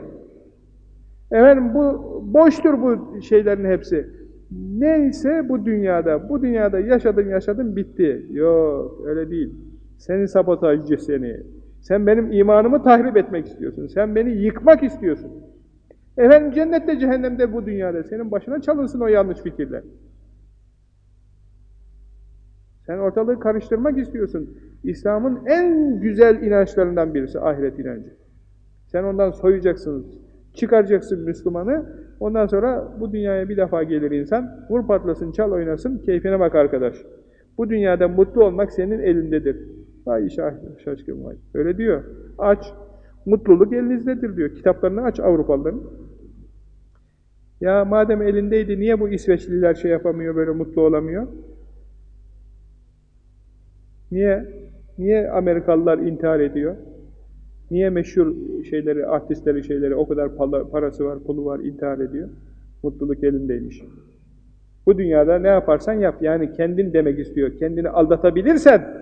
Efendim bu boştur bu şeylerin hepsi. Neyse bu dünyada, bu dünyada yaşadın yaşadın bitti. Yok öyle değil. Senin sabotajcı seni. Sen benim imanımı tahrip etmek istiyorsun. Sen beni yıkmak istiyorsun. Efendim cennette cehennemde bu dünyada. Senin başına çalınsın o yanlış fikirler. Sen ortalığı karıştırmak istiyorsun. İslam'ın en güzel inançlarından birisi ahiret inancı. Sen ondan soyacaksın, çıkaracaksın Müslümanı. Ondan sonra bu dünyaya bir defa gelir insan. Vur patlasın, çal oynasın, keyfine bak arkadaş. Bu dünyada mutlu olmak senin elindedir. Vay şaşkın vay. Öyle diyor. Aç. Mutluluk elinizdedir diyor. Kitaplarını aç Avrupalıların. Ya madem elindeydi niye bu İsveçliler şey yapamıyor, böyle mutlu olamıyor? Niye? Niye Amerikalılar intihar ediyor? Niye meşhur şeyleri, artistleri şeyleri o kadar parası var, pulu var, intihar ediyor? Mutluluk elindeymiş. Bu dünyada ne yaparsan yap. Yani kendin demek istiyor. Kendini aldatabilirsen,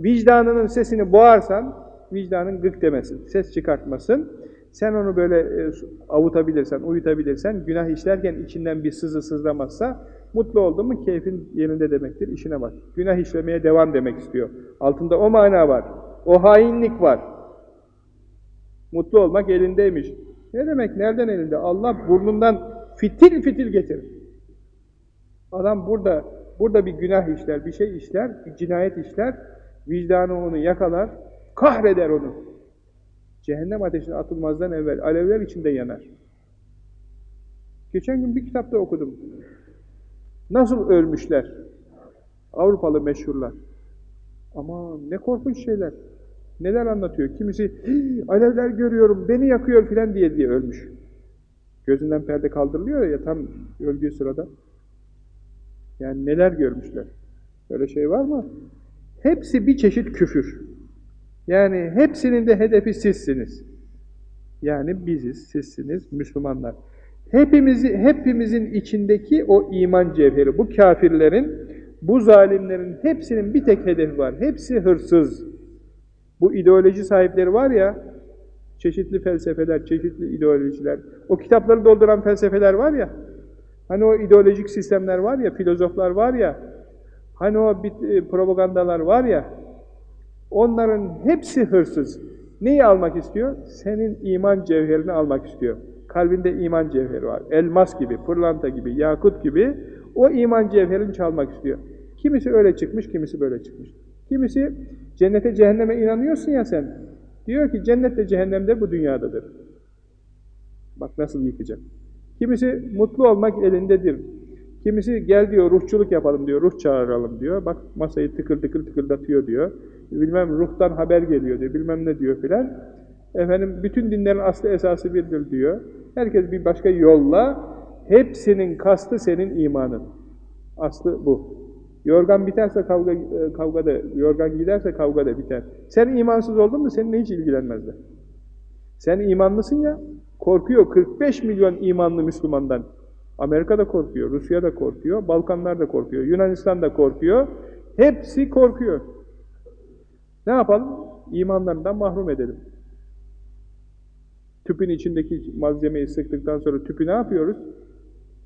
vicdanının sesini boğarsan, vicdanın gık demesin, ses çıkartmasın. Sen onu böyle e, avutabilirsen, uyutabilirsen, günah işlerken içinden bir sızı sızlamazsa, mutlu oldun mu keyfin yerinde demektir, işine bak. Günah işlemeye devam demek istiyor. Altında o mana var, o hainlik var. Mutlu olmak elindeymiş. Ne demek, nereden elinde? Allah burnundan fitil fitil getirir. Adam burada, burada bir günah işler, bir şey işler, bir cinayet işler, vicdanı onu yakalar, kahreder onu. Cehennem ateşine atılmazdan evvel alevler içinde yanar. Geçen gün bir kitapta okudum. Nasıl ölmüşler? Avrupalı meşhurlar. Ama ne korkunç şeyler. Neler anlatıyor? Kimisi alevler görüyorum, beni yakıyor filan diye diye ölmüş. Gözünden perde kaldırılıyor ya tam öldüğü sırada. Yani neler görmüşler. Böyle şey var mı? Hepsi bir çeşit küfür. Yani hepsinin de hedefi sizsiniz. Yani biziz, sizsiniz, Müslümanlar. Hepimizi, hepimizin içindeki o iman cevheri, bu kafirlerin, bu zalimlerin hepsinin bir tek hedefi var. Hepsi hırsız. Bu ideoloji sahipleri var ya, çeşitli felsefeler, çeşitli ideolojiler, o kitapları dolduran felsefeler var ya, Hani o ideolojik sistemler var ya, filozoflar var ya, hani o bit- propagandalar var ya, onların hepsi hırsız. Neyi almak istiyor? Senin iman cevherini almak istiyor. Kalbinde iman cevheri var. Elmas gibi, pırlanta gibi, yakut gibi o iman cevherini çalmak istiyor. Kimisi öyle çıkmış, kimisi böyle çıkmış. Kimisi cennete cehenneme inanıyorsun ya sen. Diyor ki cennetle cehennem de bu dünyadadır. Bak nasıl yıkacak. Kimisi mutlu olmak elindedir. Kimisi gel diyor ruhçuluk yapalım diyor, ruh çağıralım diyor. Bak masayı tıkır tıkır tıkırdatıyor diyor. Bilmem ruhtan haber geliyor diyor, bilmem ne diyor filan. Efendim bütün dinlerin aslı esası birdir diyor. Herkes bir başka yolla, hepsinin kastı senin imanın. Aslı bu. Yorgan biterse kavga e, kavgada, yorgan giderse kavgada biter. Sen imansız oldun mu seninle hiç ilgilenmezler. Sen imanlısın ya, korkuyor 45 milyon imanlı Müslümandan. Amerika da korkuyor, Rusya da korkuyor, Balkanlar da korkuyor, Yunanistan da korkuyor. Hepsi korkuyor. Ne yapalım? İmanlarından mahrum edelim. Tüpün içindeki malzemeyi sıktıktan sonra tüpü ne yapıyoruz?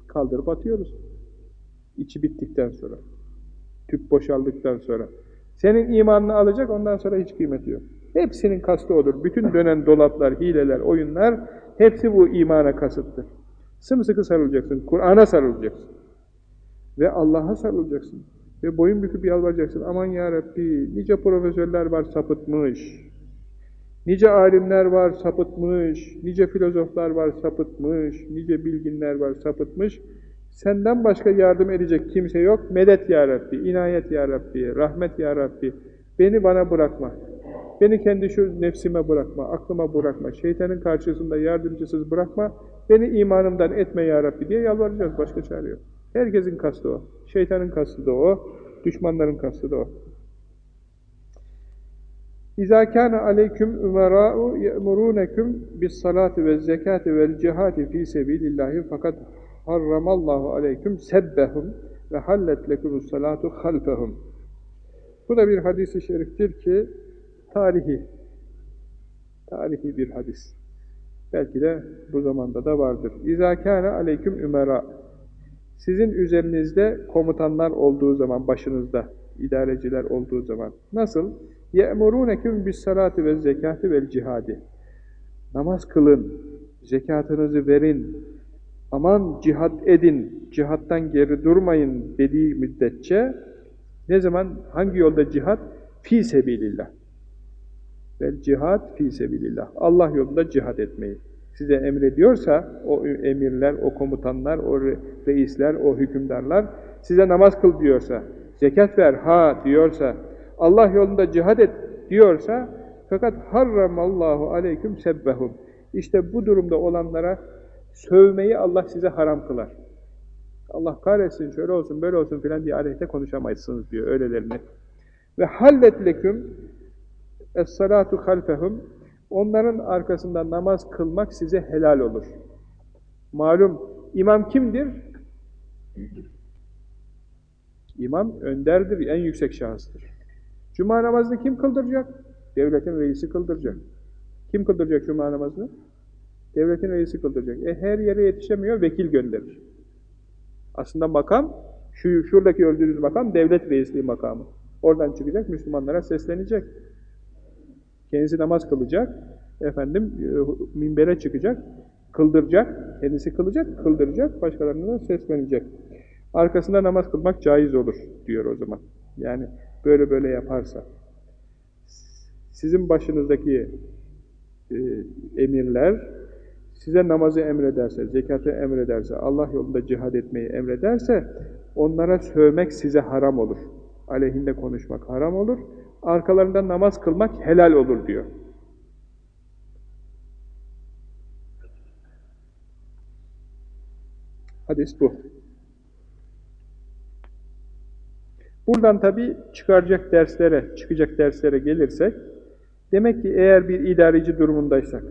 Kaldırıp atıyoruz. İçi bittikten sonra. Tüp boşaldıktan sonra. Senin imanını alacak, ondan sonra hiç kıymeti yok. Hepsinin kastı odur. Bütün dönen dolaplar, hileler, oyunlar, hepsi bu imana kasıttır. Sımsıkı sarılacaksın, Kur'an'a sarılacaksın. Ve Allah'a sarılacaksın. Ve boyun büküp yalvaracaksın. Aman ya Rabbi, nice profesörler var sapıtmış. Nice alimler var sapıtmış. Nice filozoflar var sapıtmış. Nice bilginler var sapıtmış. Senden başka yardım edecek kimse yok. Medet ya Rabbi, inayet ya Rabbi, rahmet ya Rabbi. Beni bana bırakma. Beni kendi şu nefsime bırakma, aklıma bırakma. Şeytanın karşısında yardımcısız bırakma. Beni imanımdan etme ya Rabbi diye yalvaracağız. Başka çare yok. Herkesin kastı o. Şeytanın kastı da o. Düşmanların kastı da o. Aleyküm ümerâ'u ye'murûneküm bis salati ve zekati vel cihati fî sebîlillâhi fakat harramallahu aleyküm sebbehum ve hallet lekumus salatu halfehum. Bu da bir hadis-i şeriftir ki tarihi, tarihi bir hadis. Belki de bu zamanda da vardır. İzâ kâne aleyküm ümera. Sizin üzerinizde komutanlar olduğu zaman, başınızda, idareciler olduğu zaman. Nasıl? يَأْمُرُونَكُمْ بِالسَّلَاتِ وَالزَّكَاتِ وَالْجِهَادِ Namaz kılın, zekatınızı verin, aman cihat edin, cihattan geri durmayın dediği müddetçe ne zaman, hangi yolda cihat? Fi sebilillah. Vel cihat fi sebilillah. Allah yolunda cihat etmeyi. Size emrediyorsa o emirler, o komutanlar, o reisler, o hükümdarlar size namaz kıl diyorsa, zekat ver ha diyorsa, Allah yolunda cihad et diyorsa fakat harramallahu aleyküm sebbehum. İşte bu durumda olanlara sövmeyi Allah size haram kılar. Allah kahretsin, şöyle olsun, böyle olsun filan diye aleyhte konuşamazsınız diyor öylelerine. Ve hallet leküm es-salatu halfehum onların arkasında namaz kılmak size helal olur. Malum imam kimdir? İmam önderdir, en yüksek şahıstır. Cuma namazını kim kıldıracak? Devletin reisi kıldıracak. Kim kıldıracak cuma namazını? Devletin reisi kıldıracak. E her yere yetişemiyor, vekil gönderir. Aslında makam, şu şuradaki öldüğünüz makam devlet reisliği makamı. Oradan çıkacak, Müslümanlara seslenecek. Kendisi namaz kılacak, efendim minbere çıkacak, kıldıracak, kendisi kılacak, kıldıracak, başkalarına da seslenecek. Arkasında namaz kılmak caiz olur diyor o zaman. Yani böyle böyle yaparsa. Sizin başınızdaki e, emirler size namazı emrederse, zekatı emrederse, Allah yolunda cihad etmeyi emrederse onlara sövmek size haram olur. Aleyhinde konuşmak haram olur. Arkalarında namaz kılmak helal olur diyor. Hadis bu. Buradan tabi çıkaracak derslere, çıkacak derslere gelirsek, demek ki eğer bir idareci durumundaysak,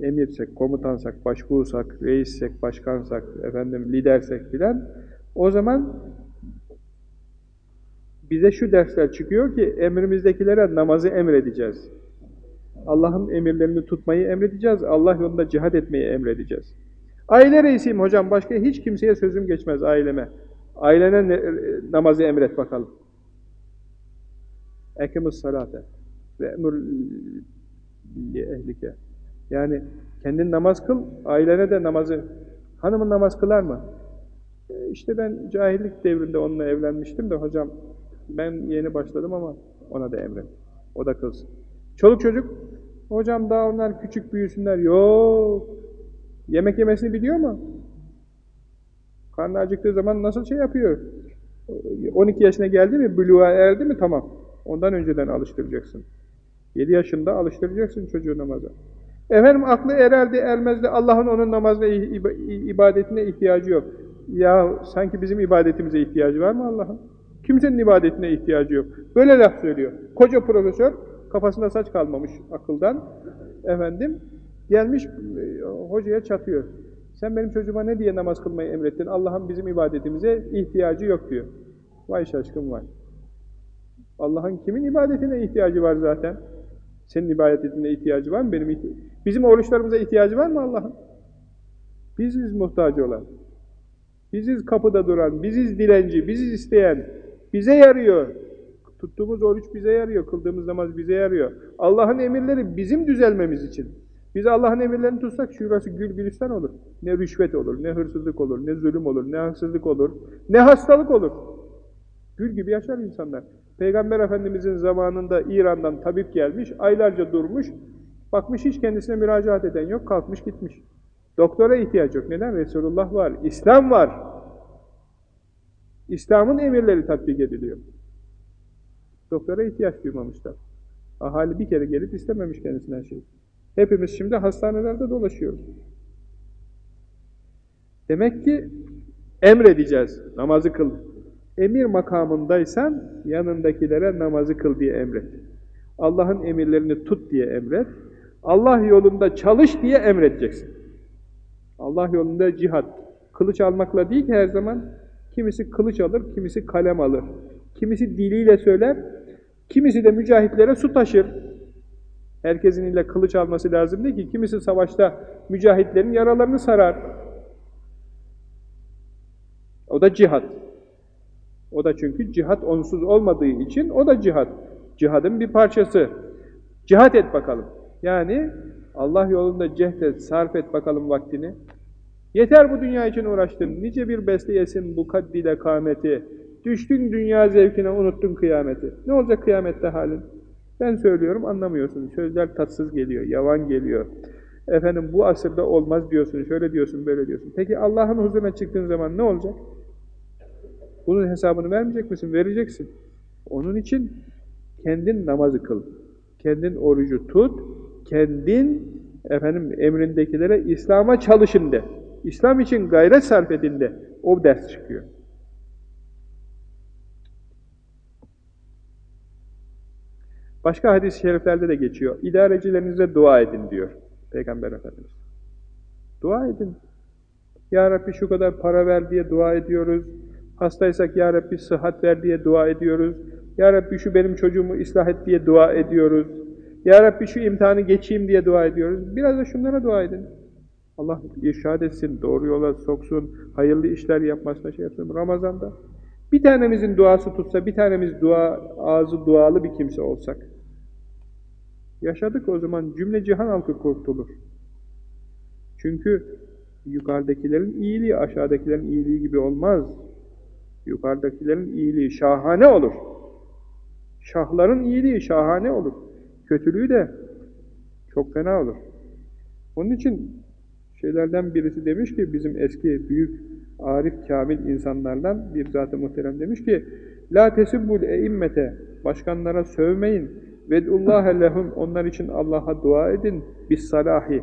emirsek, komutansak, başbuğsak, reissek, başkansak, efendim lidersek filan, o zaman bize şu dersler çıkıyor ki emrimizdekilere namazı emredeceğiz. Allah'ın emirlerini tutmayı emredeceğiz, Allah yolunda cihad etmeyi emredeceğiz. Aile reisiyim hocam, başka hiç kimseye sözüm geçmez aileme. Ailene ne, namazı emret bakalım. Ekimiz salate ve emur li ehlike. Yani kendin namaz kıl, ailene de namazı. Hanımın namaz kılar mı? E işte ben cahillik devrinde onunla evlenmiştim de hocam, ben yeni başladım ama ona da emret. O da kılsın. Çoluk çocuk, hocam daha onlar küçük büyüsünler. Yok. Yemek yemesini biliyor mu? Karnı acıktığı zaman nasıl şey yapıyor? 12 yaşına geldi mi, buluğa erdi mi tamam. Ondan önceden alıştıracaksın. 7 yaşında alıştıracaksın çocuğu namaza. Efendim aklı ererdi, ermezdi, Allah'ın onun namazına, ibadetine ihtiyacı yok. Ya sanki bizim ibadetimize ihtiyacı var mı Allah'ın? Kimsenin ibadetine ihtiyacı yok. Böyle laf söylüyor. Koca profesör, kafasında saç kalmamış akıldan, efendim, gelmiş hocaya çatıyor. Sen benim çocuğuma ne diye namaz kılmayı emrettin? Allah'ın bizim ibadetimize ihtiyacı yok diyor. Vay şaşkın vay. Allah'ın kimin ibadetine ihtiyacı var zaten? Senin ibadetine ihtiyacı var mı? Benim ihti Bizim oruçlarımıza ihtiyacı var mı Allah'ın? Biziz muhtacı olan. Biziz kapıda duran, biziz dilenci, biziz isteyen. Bize yarıyor. Tuttuğumuz oruç bize yarıyor, kıldığımız namaz bize yarıyor. Allah'ın emirleri bizim düzelmemiz için. Biz Allah'ın emirlerini tutsak şurası gül gülistan olur. Ne rüşvet olur, ne hırsızlık olur, ne zulüm olur, ne haksızlık olur, ne hastalık olur. Gül gibi yaşar insanlar. Peygamber Efendimizin zamanında İran'dan tabip gelmiş, aylarca durmuş, bakmış hiç kendisine müracaat eden yok, kalkmış gitmiş. Doktora ihtiyaç yok. Neden? Resulullah var, İslam var. İslam'ın emirleri tatbik ediliyor. Doktora ihtiyaç duymamışlar. Ahali bir kere gelip istememiş kendisinden şey. Hepimiz şimdi hastanelerde dolaşıyoruz. Demek ki emredeceğiz, namazı kıl. Emir makamındaysan yanındakilere namazı kıl diye emret. Allah'ın emirlerini tut diye emret. Allah yolunda çalış diye emredeceksin. Allah yolunda cihat. Kılıç almakla değil ki her zaman. Kimisi kılıç alır, kimisi kalem alır. Kimisi diliyle söyler, kimisi de mücahitlere su taşır. Herkesin ille kılıç alması lazım değil ki. Kimisi savaşta mücahitlerin yaralarını sarar. O da cihat. O da çünkü cihat onsuz olmadığı için o da cihat. Cihadın bir parçası. Cihat et bakalım. Yani Allah yolunda cehd et, sarf et bakalım vaktini. Yeter bu dünya için uğraştın. Nice bir besleyesin bu kaddile kameti. Düştün dünya zevkine, unuttun kıyameti. Ne olacak kıyamette halin? Ben söylüyorum, anlamıyorsun. Sözler tatsız geliyor, yavan geliyor. Efendim bu asırda olmaz diyorsun, şöyle diyorsun, böyle diyorsun. Peki Allah'ın huzuruna çıktığın zaman ne olacak? Bunun hesabını vermeyecek misin? Vereceksin. Onun için kendin namazı kıl. Kendin orucu tut. Kendin efendim emrindekilere İslam'a çalışın de. İslam için gayret sarf edin de. O ders çıkıyor. Başka hadis-i şeriflerde de geçiyor. İdarecilerinize dua edin diyor Peygamber Efendimiz. Dua edin. Ya Rabbi şu kadar para ver diye dua ediyoruz. Hastaysak Ya Rabbi sıhhat ver diye dua ediyoruz. Ya Rabbi şu benim çocuğumu ıslah et diye dua ediyoruz. Ya Rabbi şu imtihanı geçeyim diye dua ediyoruz. Biraz da şunlara dua edin. Allah irşad etsin, doğru yola soksun, hayırlı işler yapmasına şey yapsın. Ramazan'da bir tanemizin duası tutsa, bir tanemiz dua, ağzı dualı bir kimse olsak, yaşadık o zaman cümle cihan halkı kurtulur. Çünkü yukarıdakilerin iyiliği aşağıdakilerin iyiliği gibi olmaz. Yukarıdakilerin iyiliği şahane olur. Şahların iyiliği şahane olur. Kötülüğü de çok fena olur. Onun için şeylerden birisi demiş ki bizim eski büyük arif kamil insanlardan bir zat-ı muhterem demiş ki La tesibbul eimmete başkanlara sövmeyin. Ved'ullâhe lehum onlar için Allah'a dua edin. Bis salahi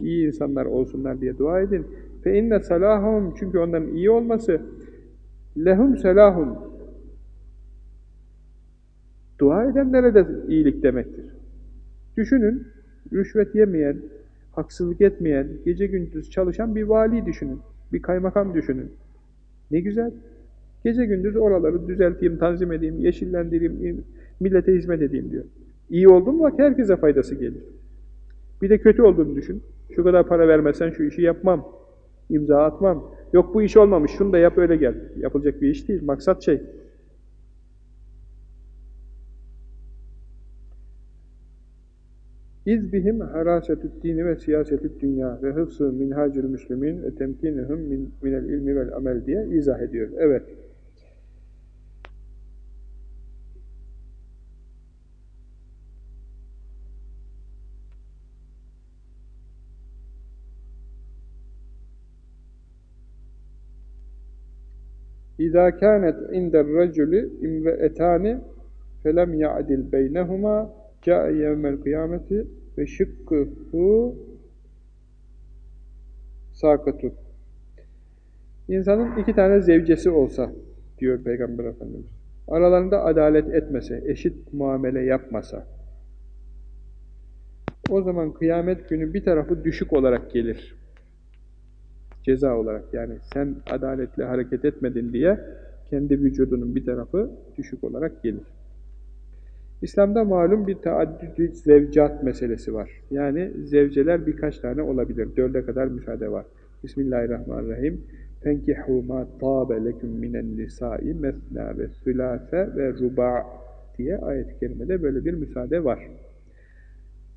iyi insanlar olsunlar diye dua edin. Fe inne salahum çünkü onların iyi olması lehum selahum. Dua edenlere de iyilik demektir. Düşünün, rüşvet yemeyen, haksızlık etmeyen, gece gündüz çalışan bir vali düşünün. Bir kaymakam düşünün. Ne güzel. Gece gündüz oraları düzelteyim, tanzim edeyim, yeşillendireyim, millete hizmet edeyim diyor. İyi oldun bak herkese faydası gelir. Bir de kötü olduğunu düşün. Şu kadar para vermezsen şu işi yapmam. İmza atmam. Yok bu iş olmamış, şunu da yap öyle gel. Yapılacak bir iş değil, maksat şey. İz bihim harasetü't dini ve siyasetü't dünya ve hıfzı minhacül müslümin ve temkinihum min, minel ilmi vel amel diye izah ediyor. Evet. İzâ kânet inder racülü imre'etâni felem ya'dil beynehumâ câe yevmel kıyameti ve şıkkıhu sakatun. İnsanın iki tane zevcesi olsa, diyor Peygamber Efendimiz, aralarında adalet etmese, eşit muamele yapmasa, o zaman kıyamet günü bir tarafı düşük olarak gelir. Ceza olarak yani sen adaletli hareket etmedin diye kendi vücudunun bir tarafı düşük olarak gelir. İslam'da malum bir taaddüdü zevcat meselesi var. Yani zevceler birkaç tane olabilir. Dörde kadar müsaade var. Bismillahirrahmanirrahim. Fenkihû mâ tâbe leküm minen nisâi mesnâ ve sülâse ve rubâ diye ayet-i kerimede böyle bir müsaade var.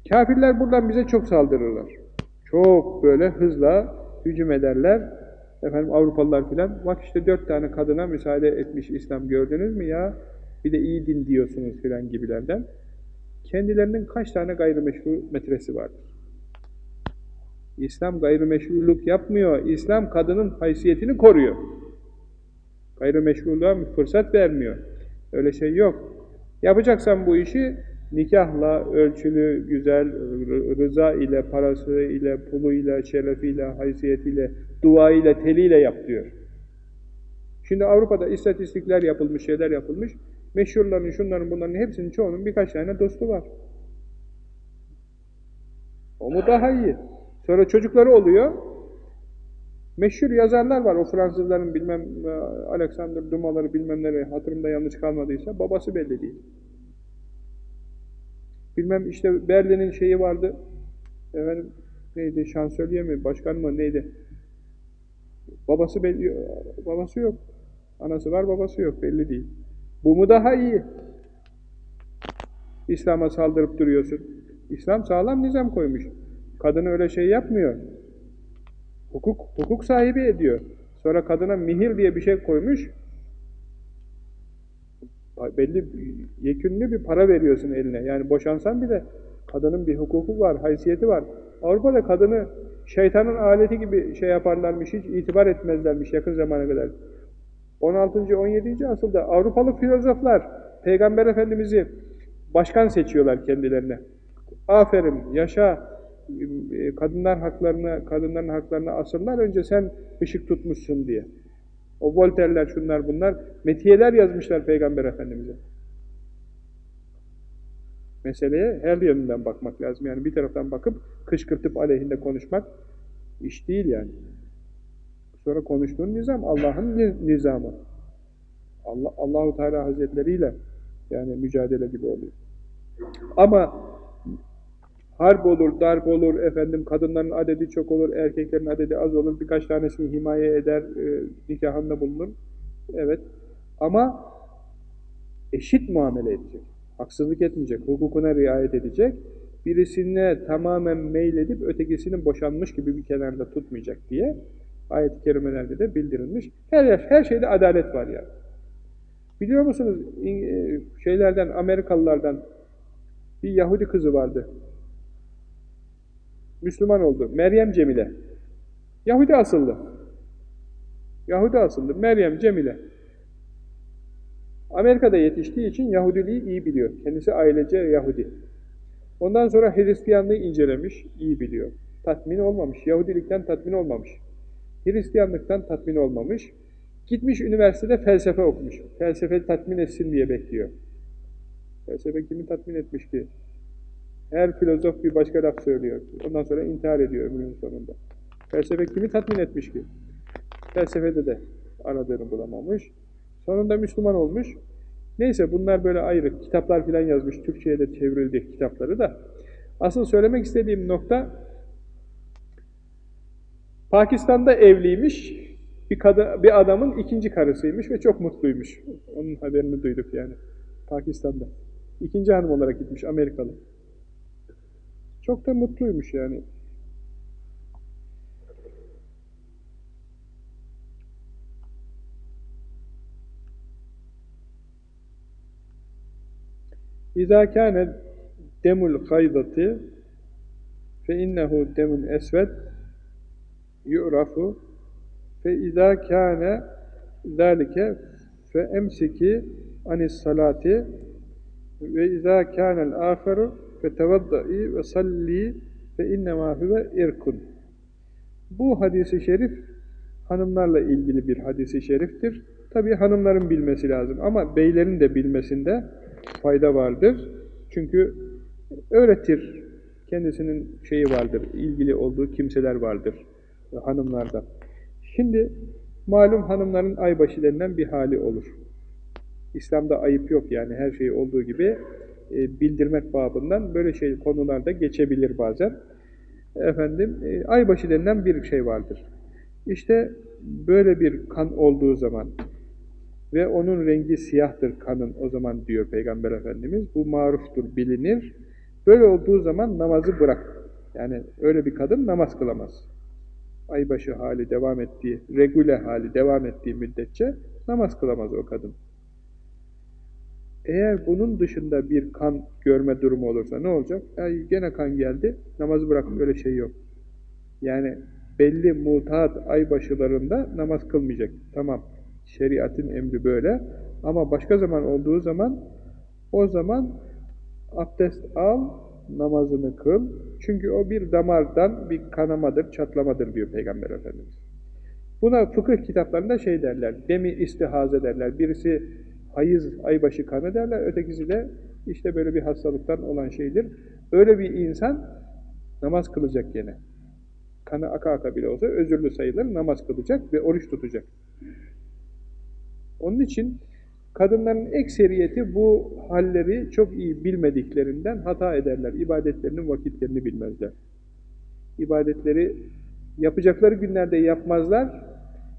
Kafirler buradan bize çok saldırırlar. Çok böyle hızla hücum ederler. Efendim Avrupalılar filan. Bak işte dört tane kadına müsaade etmiş İslam gördünüz mü ya? Bir de iyi din diyorsunuz filan gibilerden. Kendilerinin kaç tane gayrimeşru metresi vardır? İslam gayrimeşruluk yapmıyor. İslam kadının haysiyetini koruyor. Gayrimeşruluğa fırsat vermiyor. Öyle şey yok. Yapacaksan bu işi nikahla, ölçülü, güzel, rıza ile, parası ile, pulu ile, şerefiyle, haysiyetiyle, dua ile, teliyle yap diyor. Şimdi Avrupa'da istatistikler yapılmış, şeyler yapılmış. Meşhurların, şunların, bunların hepsinin çoğunun birkaç tane dostu var. O mu daha iyi? Sonra çocukları oluyor. Meşhur yazarlar var. O Fransızların bilmem Alexander Dumas'ları bilmemleri hatırımda yanlış kalmadıysa babası belli değil. Bilmem işte Berlin'in şeyi vardı. Efendim neydi? Şansölye mi? Başkan mı? Neydi? Babası belli, babası yok. Anası var, babası yok. Belli değil. Bu mu daha iyi? İslam'a saldırıp duruyorsun. İslam sağlam nizam koymuş. Kadını öyle şey yapmıyor. Hukuk, hukuk sahibi ediyor. Sonra kadına mihir diye bir şey koymuş. Belli yekünlü bir para veriyorsun eline. Yani boşansan bile kadının bir hukuku var, haysiyeti var. Avrupa'da kadını şeytanın aleti gibi şey yaparlarmış, hiç itibar etmezlermiş yakın zamana kadar. 16. 17. asılda Avrupalı filozoflar Peygamber Efendimiz'i başkan seçiyorlar kendilerine. Aferin, yaşa, kadınlar haklarını, kadınların haklarını asırlar önce sen ışık tutmuşsun diye. O Voltaire'ler, şunlar bunlar, metiyeler yazmışlar Peygamber Efendimiz'e. Meseleye her yönünden bakmak lazım. Yani bir taraftan bakıp kışkırtıp aleyhinde konuşmak iş değil yani. Sonra konuştuğun nizam Allah'ın nizamı. Allah Allahu Teala Hazretleri ile yani mücadele gibi oluyor. Ama harp olur, darp olur, efendim kadınların adedi çok olur, erkeklerin adedi az olur, birkaç tanesini himaye eder, e, nikahında bulunur. Evet. Ama eşit muamele edecek. Haksızlık etmeyecek, hukukuna riayet edecek. Birisine tamamen meyledip ötekisinin boşanmış gibi bir kenarda tutmayacak diye ayet-i kerimelerde de bildirilmiş. Her, her şeyde adalet var yani. Biliyor musunuz e, şeylerden, Amerikalılardan bir Yahudi kızı vardı. Müslüman oldu. Meryem Cemile. Yahudi asıllı. Yahudi asıllı. Meryem Cemile. Amerika'da yetiştiği için Yahudiliği iyi biliyor. Kendisi ailece Yahudi. Ondan sonra Hristiyanlığı incelemiş, iyi biliyor. Tatmin olmamış. Yahudilikten tatmin olmamış. Hristiyanlıktan tatmin olmamış. Gitmiş üniversitede felsefe okumuş. Felsefe tatmin etsin diye bekliyor. Felsefe kimi tatmin etmiş ki? Her filozof bir başka laf söylüyor. Ondan sonra intihar ediyor ömrünün sonunda. Felsefe kimi tatmin etmiş ki? Felsefede de aradığını bulamamış. Sonunda Müslüman olmuş. Neyse bunlar böyle ayrı. Kitaplar filan yazmış. Türkçe'ye de çevrildi kitapları da. Asıl söylemek istediğim nokta Pakistan'da evliymiş, bir, kadın, bir adamın ikinci karısıymış ve çok mutluymuş. Onun haberini duyduk yani. Pakistan'da. İkinci hanım olarak gitmiş Amerikalı. Çok da mutluymuş yani. İzâ kâne demul haydati fe innehu demun esved yu'rafu fe izâ kâne zâlike fe emsiki anis salati ve izâ kânel âferu fe tevaddai ve salli fe innemâ huve irkun bu hadisi şerif hanımlarla ilgili bir hadisi şeriftir. Tabi hanımların bilmesi lazım ama beylerin de bilmesinde fayda vardır. Çünkü öğretir. Kendisinin şeyi vardır, ilgili olduğu kimseler vardır hanımlarda. Şimdi malum hanımların aybaşı denilen bir hali olur. İslam'da ayıp yok yani her şey olduğu gibi e, bildirmek babından böyle şey konularda geçebilir bazen. Efendim e, aybaşı denilen bir şey vardır. İşte böyle bir kan olduğu zaman ve onun rengi siyahtır kanın o zaman diyor Peygamber Efendimiz. Bu maruftur, bilinir. Böyle olduğu zaman namazı bırak. Yani öyle bir kadın namaz kılamaz. Aybaşı hali devam ettiği, regüle hali devam ettiği müddetçe namaz kılamaz o kadın. Eğer bunun dışında bir kan görme durumu olursa ne olacak? Ay gene kan geldi, namazı bırak öyle şey yok. Yani belli mutat aybaşılarında namaz kılmayacak. Tamam. Şeriatın emri böyle. Ama başka zaman olduğu zaman o zaman abdest al, namazını kıl. Çünkü o bir damardan bir kanamadır, çatlamadır diyor Peygamber Efendimiz. Buna fıkıh kitaplarında şey derler, demi istihaze derler. Birisi hayız, aybaşı kanı derler, ötekisi de işte böyle bir hastalıktan olan şeydir. Öyle bir insan namaz kılacak gene. Kanı aka aka bile olsa özürlü sayılır, namaz kılacak ve oruç tutacak. Onun için kadınların ekseriyeti bu halleri çok iyi bilmediklerinden hata ederler. İbadetlerinin vakitlerini bilmezler. İbadetleri yapacakları günlerde yapmazlar.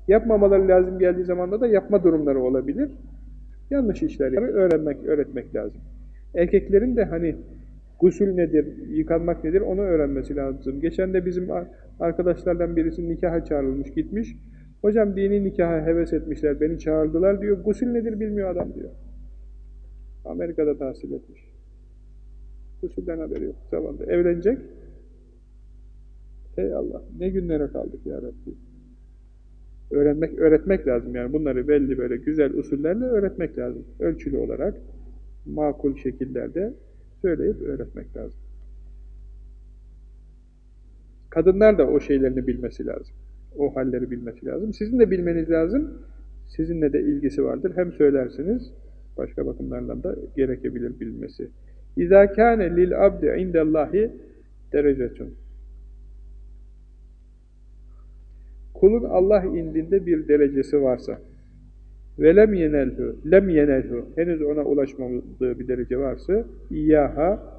Yapmamaları lazım geldiği zamanda da yapma durumları olabilir. Yanlış işler öğrenmek, öğretmek lazım. Erkeklerin de hani gusül nedir, yıkanmak nedir onu öğrenmesi lazım. Geçen de bizim arkadaşlardan birisi nikaha çağrılmış, gitmiş. Hocam dini nikaha heves etmişler, beni çağırdılar diyor. Gusül nedir bilmiyor adam diyor. Amerika'da tahsil etmiş. Gusülden haberi yok. Zamanında evlenecek. Ey Allah, ne günlere kaldık ya Rabbi. Öğrenmek, öğretmek lazım yani. Bunları belli böyle güzel usullerle öğretmek lazım. Ölçülü olarak, makul şekillerde söyleyip öğretmek lazım. Kadınlar da o şeylerini bilmesi lazım. O halleri bilmesi lazım. Sizin de bilmeniz lazım. Sizinle de ilgisi vardır. Hem söylersiniz, başka bakımlarla da gerekebilir bilmesi. İzâ kâne lil abdi indellâhi derecetun. Kulun Allah indinde bir derecesi varsa ve lem yenelhu, lem yenelhu, henüz ona ulaşmadığı bir derece varsa iyyaha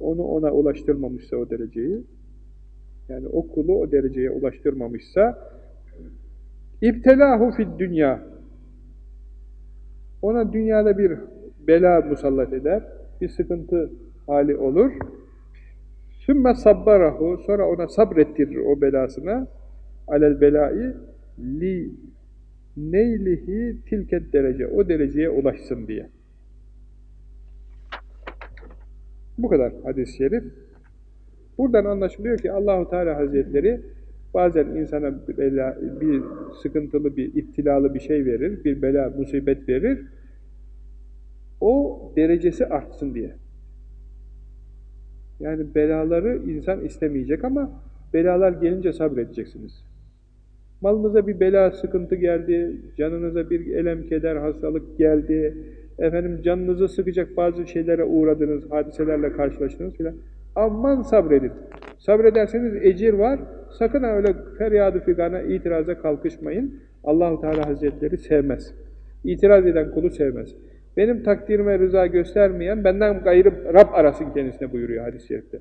onu ona ulaştırmamışsa o dereceyi yani o kulu o dereceye ulaştırmamışsa İbtelahu fid dünya ona dünyada bir bela musallat eder, bir sıkıntı hali olur. Sümme sabbarahu sonra ona sabrettirir o belasına alel belayı li neylihi tilket derece o dereceye ulaşsın diye. Bu kadar hadis-i şerif. Buradan anlaşılıyor ki Allahu Teala Hazretleri bazen insana bir, bela, bir sıkıntılı, bir iptilalı bir şey verir, bir bela, musibet verir. O derecesi artsın diye. Yani belaları insan istemeyecek ama belalar gelince sabredeceksiniz. Malınıza bir bela, sıkıntı geldi, canınıza bir elem, keder, hastalık geldi, efendim canınızı sıkacak bazı şeylere uğradınız, hadiselerle karşılaştınız filan. Aman sabredin. Sabrederseniz ecir var. Sakın öyle feryadı figana, itiraza kalkışmayın. Allahu Teala Hazretleri sevmez. İtiraz eden kulu sevmez. Benim takdirime rıza göstermeyen benden gayrı Rab arasın kendisine buyuruyor hadis-i şerifte.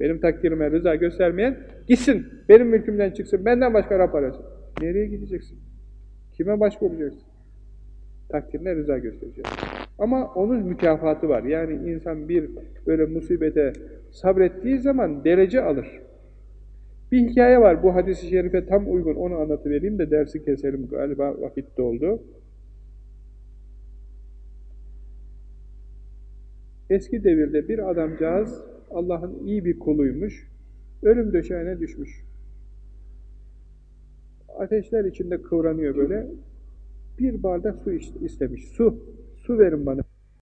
Benim takdirime rıza göstermeyen gitsin. Benim mülkümden çıksın. Benden başka Rab arasın. Nereye gideceksin? Kime başvuracaksın? Takdirine rıza göstereceğiz. Ama onun mükafatı var. Yani insan bir böyle musibete sabrettiği zaman derece alır. Bir hikaye var. Bu hadis-i şerife tam uygun. Onu anlatıvereyim de dersi keselim. Galiba vakit doldu. Eski devirde bir adamcağız Allah'ın iyi bir kuluymuş. Ölüm döşeğine düşmüş. Ateşler içinde kıvranıyor böyle. Bir bardak su istemiş. Su. Su verin bana.